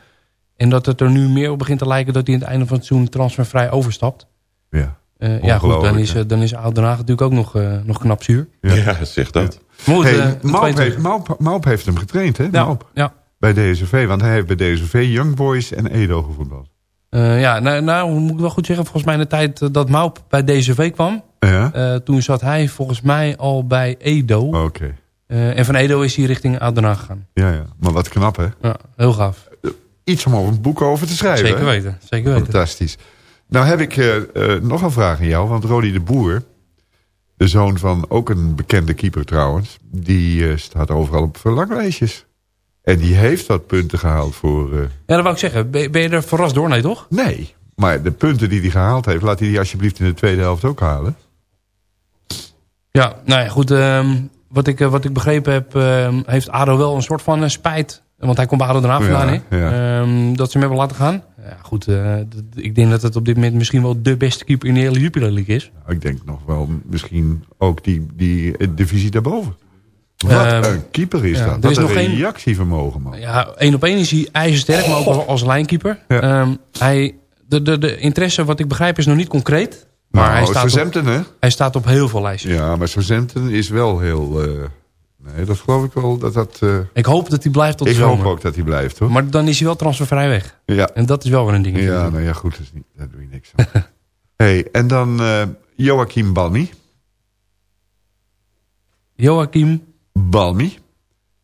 P: En dat het er nu meer op begint te lijken dat hij aan het einde van het seizoen transfervrij overstapt.
G: Ja.
P: Eh, ja, goed, dan is, dan is ADO Den Haag natuurlijk ook nog, eh, nog knap zuur.
F: Ja, zeg dat.
P: Maar goed,
G: Hey, Maup,
P: 22.
G: heeft, Maup, Maup heeft hem getraind, hè?
P: Ja,
G: Maup.
P: ja.
G: Bij DSV, want hij heeft bij DSV Young Boys en Edo gevoetbald.
P: Eh, ja, nou, nou, moet ik wel goed zeggen, volgens mij in de tijd eh, dat Maup bij DCV kwam,
G: Ja?
P: eh, toen zat hij volgens mij al bij Edo.
G: Oké.
P: Eh, en van Edo is hij richting Haag gegaan.
G: Ja, ja. Maar wat knap, hè?
P: Ja, heel gaaf.
G: Iets om over een boek over te schrijven.
P: Zeker
G: hè?
P: weten, zeker weten.
G: Fantastisch. Nou heb ik nog een vraag aan jou. Want Rodi de Boer, de zoon van ook een bekende keeper trouwens... die staat overal op verlanglijstjes. En die heeft wat punten gehaald voor... eh,
P: Ja, dat wou ik zeggen. Ben, ben je er verrast door? Nee, toch?
G: Nee, maar de punten die hij gehaald heeft... laat hij die alsjeblieft in de tweede helft ook halen.
P: Ja, nou ja, goed. ehm, wat, ik, eh, wat ik begrepen heb, ehm, heeft ADO wel een soort van eh, spijt. Want hij komt bij ADO
G: Ja,
P: vandaan, hè?
G: ja.
P: Ehm, dat ze hem hebben laten gaan. Ja, goed. ik denk dat het op dit moment misschien wel de beste keeper in de hele Jupiler League is.
G: Nou, ik denk nog wel misschien ook die, die divisie daarboven. Wat
P: Ehm,
G: een keeper is
P: ja,
G: dat.
P: er is nog geen-
G: reactievermogen, man.
P: Ja, één op één is hij ijzersterk, maar ook als, lijnkeeper. Ehm, hij, de, de, de interesse, wat ik begrijp, is nog niet concreet. Maar
G: Nou,
P: hij, staat op,
G: hè?
P: hij staat op heel veel lijstjes.
G: Ja, maar Southampton is wel heel... eh, nee, dat geloof ik wel. Dat dat, eh,
P: Ik hoop dat hij blijft tot de
G: ik
P: zomer.
G: hoop ook dat hij blijft, hoor.
P: Maar dan is hij wel transfervrij weg.
G: Ja.
P: En dat is wel weer een ding.
G: Ja, nou ja, goed. Dat niet, daar doe je niks aan. hey, en dan eh Joachim Balmi.
P: Joachim
G: Balmi.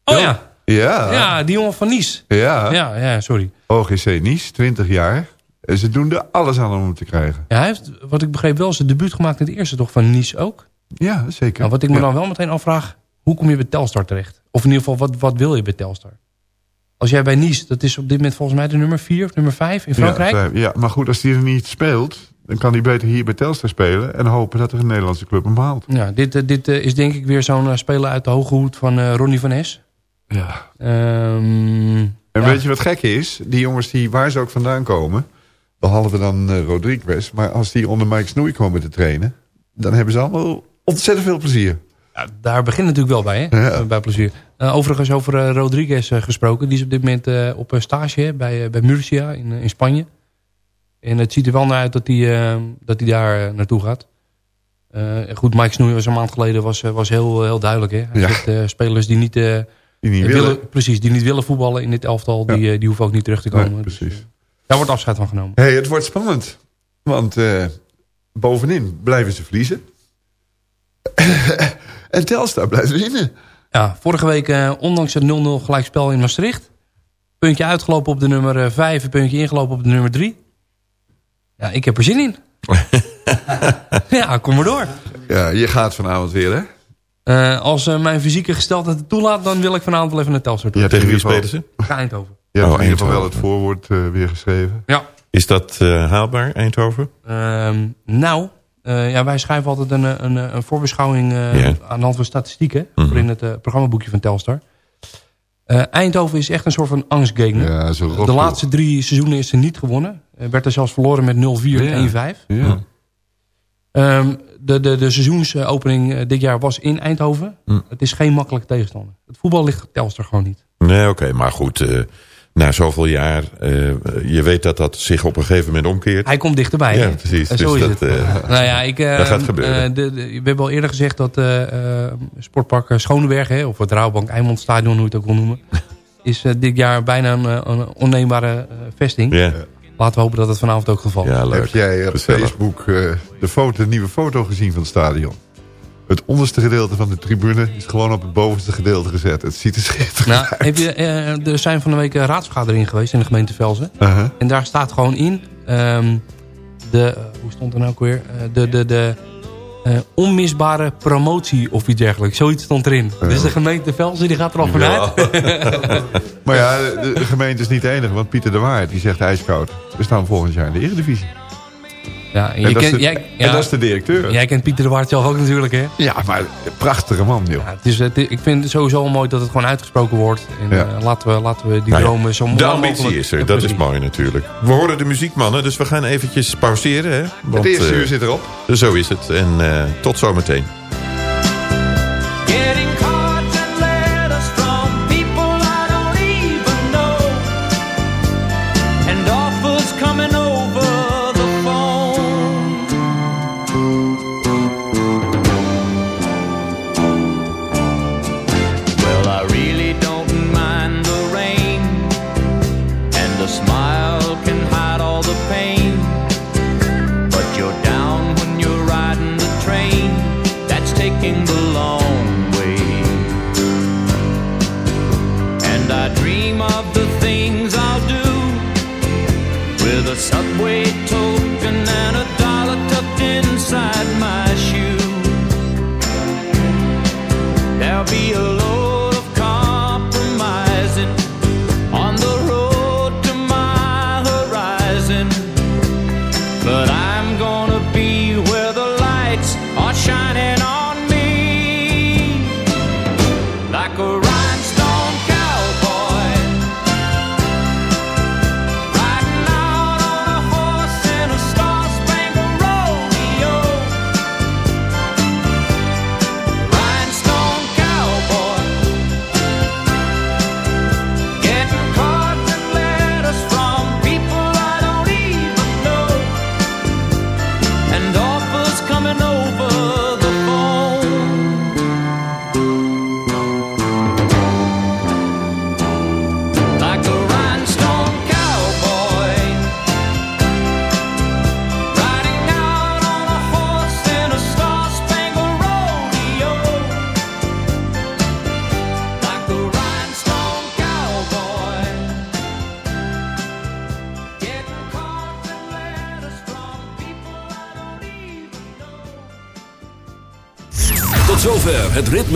P: Oh ja.
G: Ja.
P: Ja, die jongen van Nice.
G: Ja.
P: Ja, ja, sorry.
G: OGC Nice, 20 jaar. En ze doen er alles aan om hem te krijgen.
P: Ja, hij heeft, wat ik begreep, wel zijn debuut gemaakt in het eerste toch van Nice ook.
G: Ja, zeker.
P: Nou, wat ik me
G: Ja.
P: dan wel meteen afvraag, hoe kom je bij Telstar terecht? Of in ieder geval, wat, wat wil je bij Telstar? Als jij bij Nice, dat is op dit moment volgens mij de nummer 4 of nummer 5 in Frankrijk.
G: Ja, ja, maar goed, als hij er niet speelt... dan kan hij beter hier bij Telstar spelen... en hopen dat er een Nederlandse club hem haalt.
P: Ja, dit, eh, dit eh, is denk ik weer zo'n eh, speler uit de hoge hoed van Ronnie van Es.
G: Ja.
P: Ehm,
G: En
P: ja.
G: weet je wat gek is? Die jongens die waar ze ook vandaan komen... behalve dan eh, Rodriguez... maar als die onder Mike Snoei komen te trainen... dan hebben ze allemaal ontzettend veel plezier.
P: Ja, daar begint natuurlijk wel bij, hè?
G: Ja.
P: bij plezier. Overigens over Rodriguez gesproken. Die is op dit moment op een stage hè, bij, bij Murcia in, in Spanje. En het ziet er wel naar uit dat hij, eh, dat hij daar eh, naartoe gaat. Eh, goed, Mike Snoei was een maand geleden was, eh, was heel, heel duidelijk. Hè? Hij
G: Ja.
P: zegt, spelers die niet,
G: Die niet willen.
P: Precies, die niet willen voetballen in dit elftal, die, die hoeven ook niet terug te komen.
G: Nee,
P: Dus,
G: precies.
P: daar wordt afscheid van genomen.
G: hey, het wordt spannend. Want bovenin blijven ze verliezen. en Telstar blijft winnen.
P: Ja, vorige week, eh, ondanks het 0-0 gelijkspel in Maastricht... puntje uitgelopen op de nummer 5, een puntje ingelopen op de nummer 3. Ja, ik heb er zin in. ja, kom maar door.
G: Ja, je gaat vanavond weer, hè?
P: Eh, als eh, mijn fysieke gesteldheid het toelaat, dan wil ik vanavond wel even naar Telstar toe.
G: Ja, tegen wie
Q: spelen ze?
P: Ga Eindhoven.
G: Je hebt
Q: Oh,
G: in ieder geval wel het voorwoord eh, weer geschreven.
P: Ja.
Q: Is dat eh, haalbaar, Eindhoven?
P: Ehm, nou, eh, ja, wij schrijven altijd een, een, een voorbeschouwing eh, aan de hand van statistieken.
Q: Mhm.
P: Voor in het programmaboekje van Telstar. Eh, Eindhoven is echt een soort van angstgegner.
G: Ja,
P: de laatste drie seizoenen is ze niet gewonnen. Er werd er zelfs verloren met 0-4 en 1-5.
G: Ja.
P: Ehm, de, de, de seizoensopening eh, dit jaar was in Eindhoven.
Q: Hm.
P: Het is geen makkelijke tegenstander. Het voetbal ligt Telstar gewoon niet.
Q: Nee, oké, maar goed. eh, na zoveel jaar, eh, je weet dat dat zich op een gegeven moment omkeert.
P: Hij komt dichterbij.
Q: Ja, precies.
P: En zo
Q: Dus
P: is
Q: dat,
P: het.
Q: eh,
P: nou ja, ik, eh,
Q: dat gaat gebeuren.
P: eh, de, de- we hebben al eerder gezegd dat eh, eh, Sportpark eh, Schoneberg... Hè, of het Rabobank Eimondstadion, hoe je het ook wil noemen... is eh, dit jaar bijna een, eh, een onneembare eh, vesting.
Q: Ja.
P: Laten we hopen dat het vanavond ook geval is.
Q: Ja, leuk.
G: Heb jij op
Q: Gezellig.
G: Facebook eh, de, foto, de nieuwe foto gezien van het stadion? Het onderste gedeelte van de tribune is gewoon op het bovenste gedeelte gezet. Het ziet er schitterend
P: Nou,
G: uit.
P: heb je, eh, er zijn van de week een raadsvergadering geweest in de gemeente Velzen.
G: Uh-huh.
P: En daar staat gewoon in... ehm, de, eh, hoe stond er nou ook weer? Eh, de de, de eh, onmisbare promotie of iets dergelijks. Zoiets stond erin. Dus de gemeente Velzen die gaat er al vanuit.
G: Maar ja, de, de gemeente is niet de enige, want Pieter de Waard die zegt ijskoud. We staan volgend jaar in de Eredivisie.
P: Ja,
G: En, dat, is de,
P: jij-
G: en
P: ja.
G: dat is de directeur.
P: Jij kent Pieter de Waard zelf ook natuurlijk, hè?
G: Ja, maar een prachtige man, joh.
P: Ja, het is, het, ik vind het sowieso mooi dat het gewoon uitgesproken wordt. En
G: Ja.
P: eh, laten, we, laten we die
Q: Nou ja,
P: dromen zo
Q: de
P: lang
Q: ambitie is er, dat is mooi natuurlijk. We horen de muziekmannen, dus we gaan eventjes pauzeren. Hè? Want,
G: het eerste
Q: eh,
G: uur zit erop.
Q: Zo is het. En eh, tot zometeen.